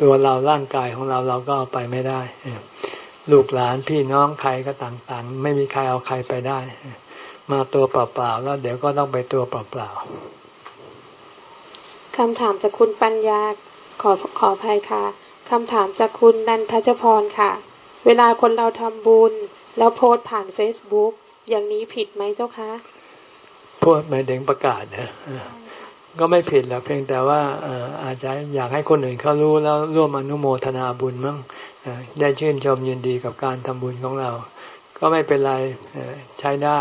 ตัวเราร่างกายของเราเราก็เอาไปไม่ได้ ลูกหลานพี่น้องใครก็ต่างๆ ไม่มีใครเอาใครไปได้ มาตัวเปล่าๆแล้วเดี๋ยวก็ต้องไปตัวเปล่าๆคำถามจากคุณปัญญาขอขออภัยค่ะ คำถามจากคุณนันทจพรค่ะ เวลาคนเราทำบุญ แล้วโพสผ่านเฟซบุ๊กอย่างนี้ผิดไหมเจ้าคะพูดหมายถึงประกาศนะก็ไม่ผิดหรอกเพียงแต่ว่าอาจจะอยากให้คนอื่นเขารู้แล้วร่วมอนุโมทนาบุญมั้งได้ชื่นชมยินดีกับการทำบุญของเรา ก็ไม่เป็นไรใช้ได้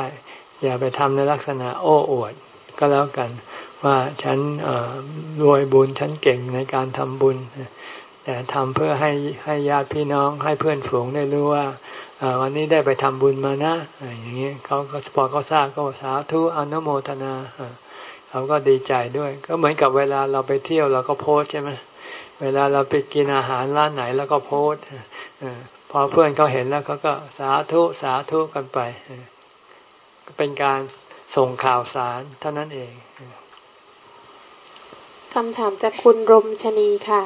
อย่าไปทำในลักษณะโอ้อวดก็แล้วกันว่าฉันรวยบุญฉันเก่งในการทำบุญ แต่ทำเพื่อให้ให้ญาติพี่น้องให้เพื่อนฝูงได้รู้ว่า วันนี้ได้ไปทำบุญมานะอย่างนี้เขาก็พอเขาทราบก็สาธุอนุโมทนาเขาก็ดีใจด้วย ก็เหมือนกับเวลาเราไปเที่ยวเราก็โพสใช่ไหมเวลาเราไปกินอาหารร้านไหนแล้วก็โพสพอเพื่อนเขาเห็นแล้วเขาก็สาธุสาธุกันไปเป็นการส่งข่าวสารเท่านั้นเองคำถามจากคุณรมชนีค่ะ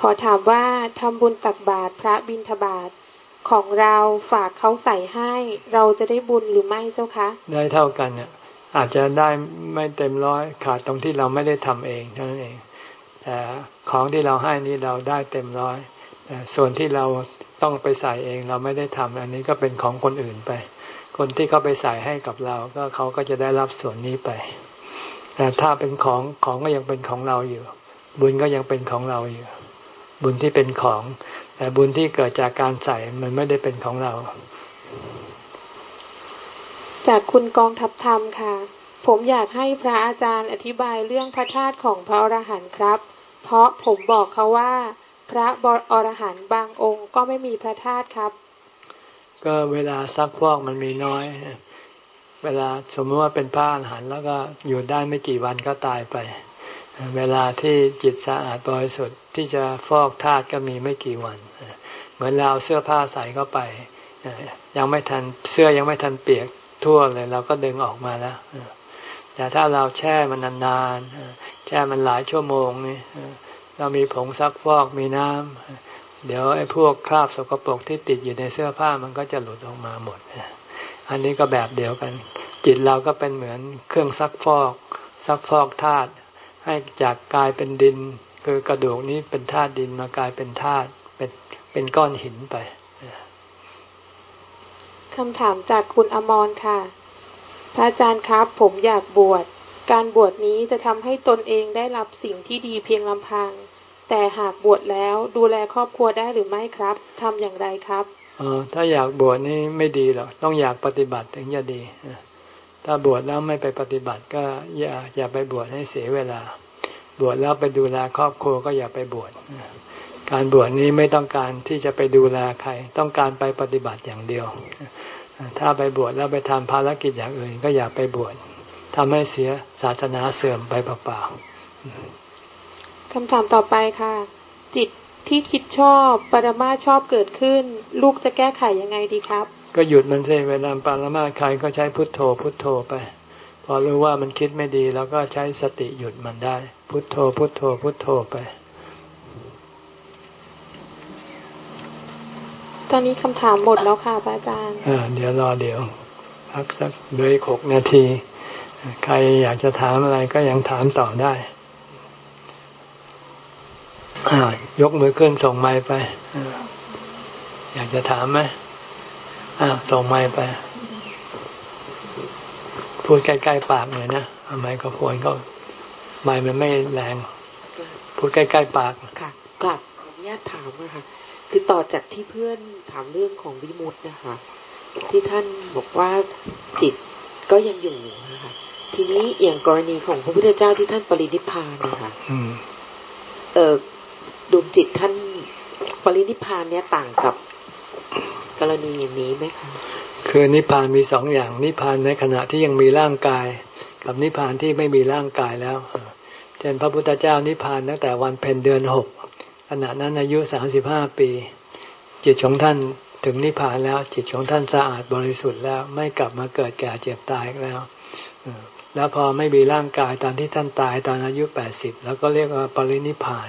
ขอถามว่าทำบุญตักบาตรพระบิณฑบาต ของเราฝากเขาใส่ให้ เราจะได้บุญหรือไม่เจ้าคะ ได้เท่ากันเนี่ยอาจจะได้ไม่เต็มร้อยขาดตรงที่เราไม่ได้ทำเองเท่านั้นเองแต่ของที่เราให้นี้เราได้เต็มร้อยแต่ส่วนที่เราต้องไปใส่เองเราไม่ได้ทำอันนี้ก็เป็นของคนอื่นไป คนที่เขาไปใส่ให้กับเรา ก็เขาก็จะได้รับส่วนนี้ไปแต่ถ้าเป็นของของก็ยังเป็นของเราอยู่ บุญก็ยังเป็นของเราอยู่ บุญที่เป็นของ แต่บุญที่เกิดจากการใส่มันไม่ได้เป็นของเรา จากคุณกองทัพธรรมค่ะ ผมอยากให้พระอาจารย์อธิบายเรื่องพระธาตุของพระอรหันต์ครับ เพราะผมบอกเขาว่า พระบอรหันต์บางองค์ก็ไม่มีพระธาตุครับ ก็เวลาซักฟอกมันมีน้อย เวลาสมมติว่าเป็นพระอรหันต์แล้วก็อยู่ได้ไม่กี่วันก็ตายไป เวลาที่จิตสะอาดบริสุทธิ์ที่จะฟอกธาตุก็มีไม่กี่วัน เหมือนเราเอาเสื้อผ้าใส่เข้าไป ยังไม่ทันเสื้อยังไม่ทันเปียกทั่วเลยเราก็ดึงออกมาแล้ว แต่ถ้าเราแช่มันนานๆ แช่มันหลายชั่วโมงนี่เรามีผงซักฟอกมีน้ำเดี๋ยวไอ้พวกคราบสกปรกที่ติดอยู่ในเสื้อผ้ามันก็จะหลุดออกมาหมด อันนี้ก็แบบเดียวกัน จิตเราก็เป็นเหมือนเครื่องซักฟอกซักฟอกธาตุ ให้จากกลายเป็นดิน คือกระดูกนี้เป็นธาตุดินมากลายเป็นธาตุเป็นเป็นก้อนหินไปคำถามจากคุณอมรค่ะ พระอาจารย์ครับ ผมอยากบวช การบวชนี้จะทำให้ตนเองได้รับสิ่งที่ดีเพียงลำพัง แต่หากบวชแล้วดูแลครอบครัวได้หรือไม่ครับทำอย่างไรครับออถ้าอยากบวชนี่ไม่ดีหรอก ต้องอยากปฏิบัติถึงจะดี ถ้าบวชแล้วไม่ไปปฏิบัติก็อย่าอย่าไปบวชให้เสียเวลา บวชแล้วไปดูแลครอบครัวก็อย่าไปบวชการบวชนี้ไม่ต้องการที่จะไปดูแลใคร ต้องการไปปฏิบัติอย่างเดียว ถ้าไปบวชแล้วไปทำภารกิจอย่างอื่น ก็อย่าไปบวชทำให้เสียศาสนาเสื่อมไปเปล่าๆคำถามต่อไปค่ะ จิตที่คิดชอบ ปรมาชอบเกิดขึ้น ลูกจะแก้ไขยังไงดีครับ ก็หยุดมันสิเวลาปรมาใครก็ใช้พุทโธ พุทโธไป พอรู้ว่ามันคิดไม่ดีแล้วก็ใช้สติหยุดมันได้ พุทโธ พุทโธ พุทโธไป ตอนนี้คำถามหมดแล้วค่ะพระอาจารย์เดี๋ยวรอเดี๋ยวพักสักเลยหกนาที ใครอยากจะถามอะไรก็ยังถามต่อได้ยกมือขึ้นส่งไม้ไป อยากจะถามไหม ส่งไม้ไป พูดใกล้ๆปากหน่อยนะไม้ก็พวนก็ไม้มันไม่แรง พูดใกล้ๆปากค่ะกลับขออนุญาตถามนะคะคือต่อจากที่เพื่อนถามเรื่องของวิมุตนะคะ ที่ท่านบอกว่าจิตก็ยังอยู่นะคะทีนี้อย่างกรณีของพระพุทธเจ้าที่ท่านปรินิพพานนะคะเออดวงจิตท่านปรินิพานเนี่ยต่างกับ กรณีอย่างนี้ไหมคะคือนิพพานมีสองอย่าง นิพพานในขณะที่ยังมีร่างกาย กับนิพพานที่ไม่มีร่างกายแล้วเช่นพระพุทธเจ้านิพพานตั้งแต่วันเพ็ญเดือนหกขณะนั้นอายุสามสิบห้าปี จิตของท่านถึงนิพพานแล้ว จิตของท่านสะอาดบริสุทธิ์แล้วไม่กลับมาเกิดแก่เจ็บตายแล้วแล้วพอไม่มีร่างกายตอนที่ท่านตายตอนอายุแปดสิบแล้วก็เรียกว่าปรินิพพาน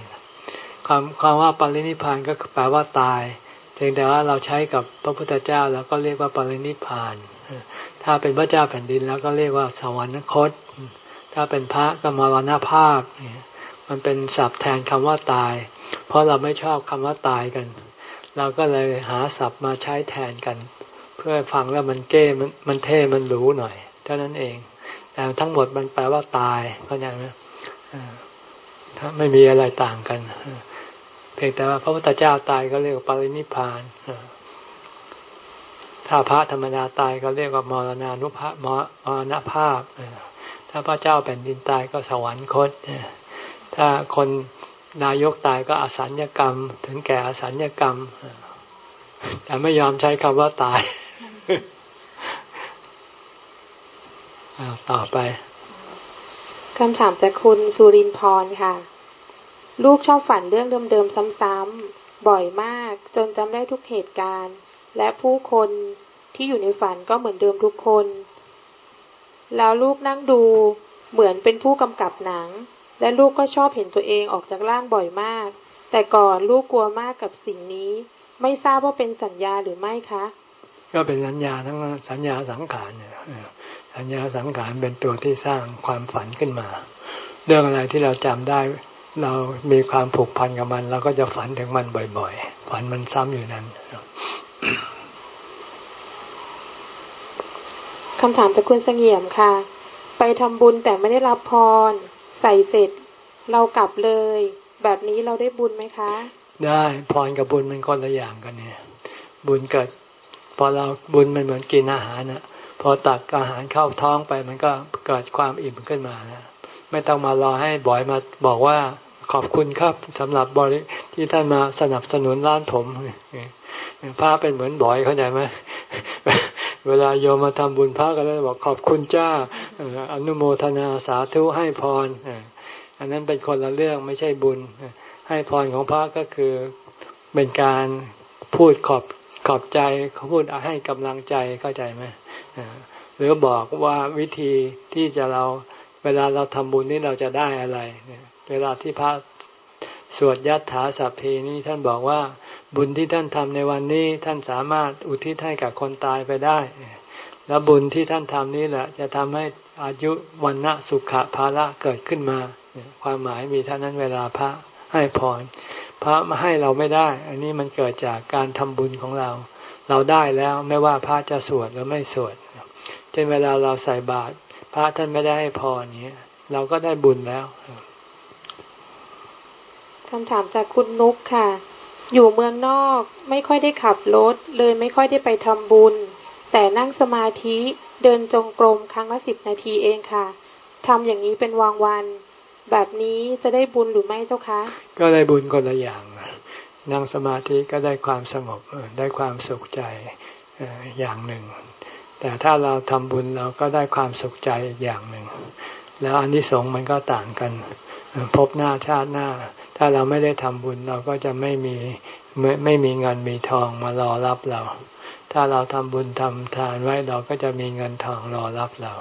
ความความว่าปรินิพานก็แปลว่าตาย พียงแต่ว่าเราใช้กับพระพุทธเจ้าแล้วก็เรียกว่าปรินิพานถ้าเป็นพระเจ้าแผ่นดินแล้วก็เรียกว่าสวรรคต ถ้าเป็นพระก็มรณภาพ มันเป็นศัพท์แทนคำว่าตาย เพราะเราไม่ชอบคำว่าตายกัน เราก็เลยหาศัพท์มาใช้แทนกัน เพื่อฟังแล้วมันเก้มันมันเท่มันหรูหน่อย เท่านั้นเอง แต่ทั้งหมดมันแปลว่าตายเข้าใจไหมถ้าไม่มีอะไรต่างกัน พียงแต่ว่าพระพุทธเจ้าตายก็เรียกว่าปรินิพานถ้าพระธรรมดาตายก็เรียกว่ามรณานุภาพมรณภาพถ้าพระเจ้าแผ่นดินตายก็สวรรคตถ้าคนนายกตายก็อสัญญกรรม ถึงแก่อสัญญกรรมแต่ไม่ยอมใช้คำว่าตายต่อไปคำถามจากคุณสุรินทร์ค่ะ ลูกชอบฝันเรื่องเดิมๆซ้ำๆบ่อยมากจนจำได้ทุกเหตุการณ์ และผู้คนที่อยู่ในฝันก็เหมือนเดิมทุกคน แล้วลูกนั่งดูเหมือนเป็นผู้กำกับหนัง และลูกก็ชอบเห็นตัวเองออกจากร่างบ่อยมาก แต่ก่อนลูกกลัวมากกับสิ่งนี้ ไม่ทราบว่าเป็นสัญญาหรือไม่คะ ก็เป็นสัญญาทั้งสัญญาสังขารเนี่ยสัญญาสังขารเป็นตัวที่สร้างความฝันขึ้นมา เรื่องอะไรที่เราจำได้ เรามีความผูกพันกับมันเราก็จะฝันถึงมันบ่อยๆ ฝันมันซ้ำอยู่นั้นคำถามจากคุณเสงี่ยมค่ะ ไปทำบุญแต่ไม่ได้รับพร ใส่เสร็จ เรากลับเลย แบบนี้เราได้บุญไหมคะ ได้พรกับบุญมันคนละอย่างกันเนี่ย บุญเกิด พอเราบุญมันเหมือนกินอาหารนะพอตักอาหารเข้าท้องไปมันก็เกิดความอิ่มขึ้นมาแล้ว ไม่ต้องมารอให้บอยมาบอกว่าขอบคุณครับสำหรับบริที่ท่านมาสนับสนุนร้านผมพระเป็นเหมือนบอยเข้าใจไหมเวลาโยมมาทำบุญพระก็เลยบอกขอบคุณจ้าอนุโมทนาสาธุให้พรอันนั้นเป็นคนละเรื่องไม่ใช่บุญ ให้พรของพระก็คือเป็นการพูดขอบขอบใจเขาพูดให้กำลังใจเข้าใจไหมหรือบอกว่าวิธีที่จะเรา เวลาเราทำบุญนี่เราจะได้อะไร เวลาที่พระสวดยัตถาสัพเพนี้ท่านบอกว่าบุญที่ท่านทำในวันนี้ท่านสามารถอุทิศให้กับคนตายไปได้ แล้วบุญที่ท่านทำนี้แหละ จะทำให้อายุวันณะสุขภาระเกิดขึ้นมา ความหมายมีเท่านั้นเวลาพระให้พรพระมาให้เราไม่ได้ อันนี้มันเกิดจากการทำบุญของเรา เราได้แล้วไม่ว่าพระจะสวดหรือไม่สวดเช่นเวลาเราใส่บาตร พระท่านไม่ได้ให้พรนี้เราก็ได้บุญแล้วคำถามจากคุณนุกค่ะ อยู่เมืองนอกไม่ค่อยได้ขับรถ เลยไม่ค่อยได้ไปทำบุญ แต่นั่งสมาธิเดินจงกรมครั้งละสิบนาทีเองค่ะทำอย่างนี้เป็นวางวัน แบบนี้จะได้บุญหรือไม่เจ้าคะ ก็ได้บุญคนละอย่างนั่งสมาธิก็ได้ความสงบได้ความสุขใจอย่างหนึ่ง แต่ถ้าเราทำบุญเราก็ได้ความสุขใจอีกอย่างหนึ่ง แล้วอันที่สองมันก็ต่างกัน พบหน้าชาติหน้า ถ้าเราไม่ได้ทำบุญเราก็จะไม่มีไม่ไม่มีเงินมีทองมารอรับเรา ถ้าเราทำบุญทำทานไว้เราก็จะมีเงินทองรอรับเรา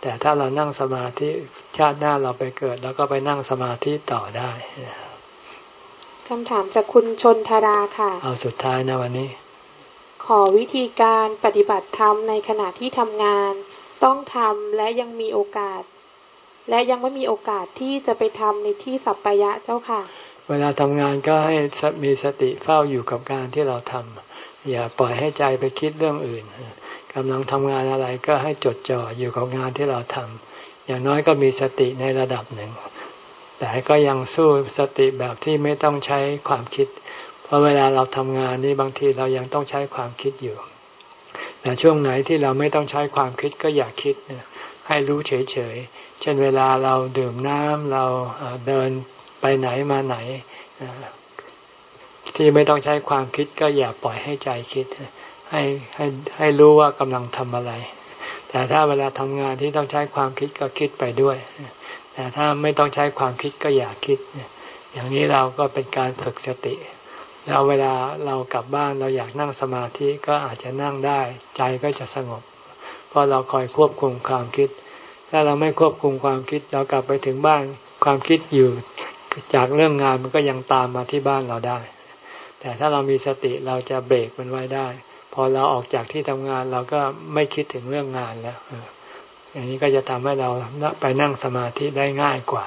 แต่ถ้าเรานั่งสมาธิชาติหน้าเราไปเกิด แล้วก็ไปนั่งสมาธิต่อได้คำถามจากคุณชนธาราค่ะ เอาสุดท้ายนะวันนี้ ขอวิธีการปฏิบัติธรรมในขณะที่ทำงาน ต้องทำและยังมีโอกาส และยังไม่มีโอกาสที่จะไปทำในที่สัปปายะเจ้าค่ะ เวลาทำงานก็ให้มีสติเฝ้าอยู่กับการที่เราทำอย่าปล่อยให้ใจไปคิดเรื่องอื่นกำลังทำงานอะไรก็ให้จดจ่ออยู่กับงานที่เราทำอย่างน้อยก็มีสติในระดับหนึ่ง แต่ก็ยังสู้สติแบบที่ไม่ต้องใช้ความคิด เพราะเวลาเราทำงานนี่บางทีเรายังต้องใช้ความคิดอยู่ แต่ช่วงไหนที่เราไม่ต้องใช้ความคิดก็อย่าคิดให้รู้เฉยเช่นเวลาเราดื่มน้ำเราเดินไปไหนมาไหน ที่ไม่ต้องใช้ความคิดก็อย่าปล่อยให้ใจคิด ให้ให้ให้รู้ว่ากำลังทำอะไร แต่ถ้าเวลาทำงานที่ต้องใช้ความคิดก็คิดไปด้วย แต่ถ้าไม่ต้องใช้ความคิดก็อย่าคิด อย่างนี้เราก็เป็นการฝึกสติ แล้วเวลาเรากลับบ้านเราอยากนั่งสมาธิก็อาจจะนั่งได้ ใจก็จะสงบ เพราะเราคอยควบคุมความคิด ถ้าเราไม่ควบคุมความคิด เรากลับไปถึงบ้านความคิดอยู่ จากเรื่องงานมันก็ยังตามมาที่บ้านเราได้ แต่ถ้าเรามีสติเราจะเบรกมันไว้ได้ พอเราออกจากที่ทำงานเราก็ไม่คิดถึงเรื่องงานแล้วอย่างนี้ก็จะทำให้เราไปนั่งสมาธิได้ง่ายกว่า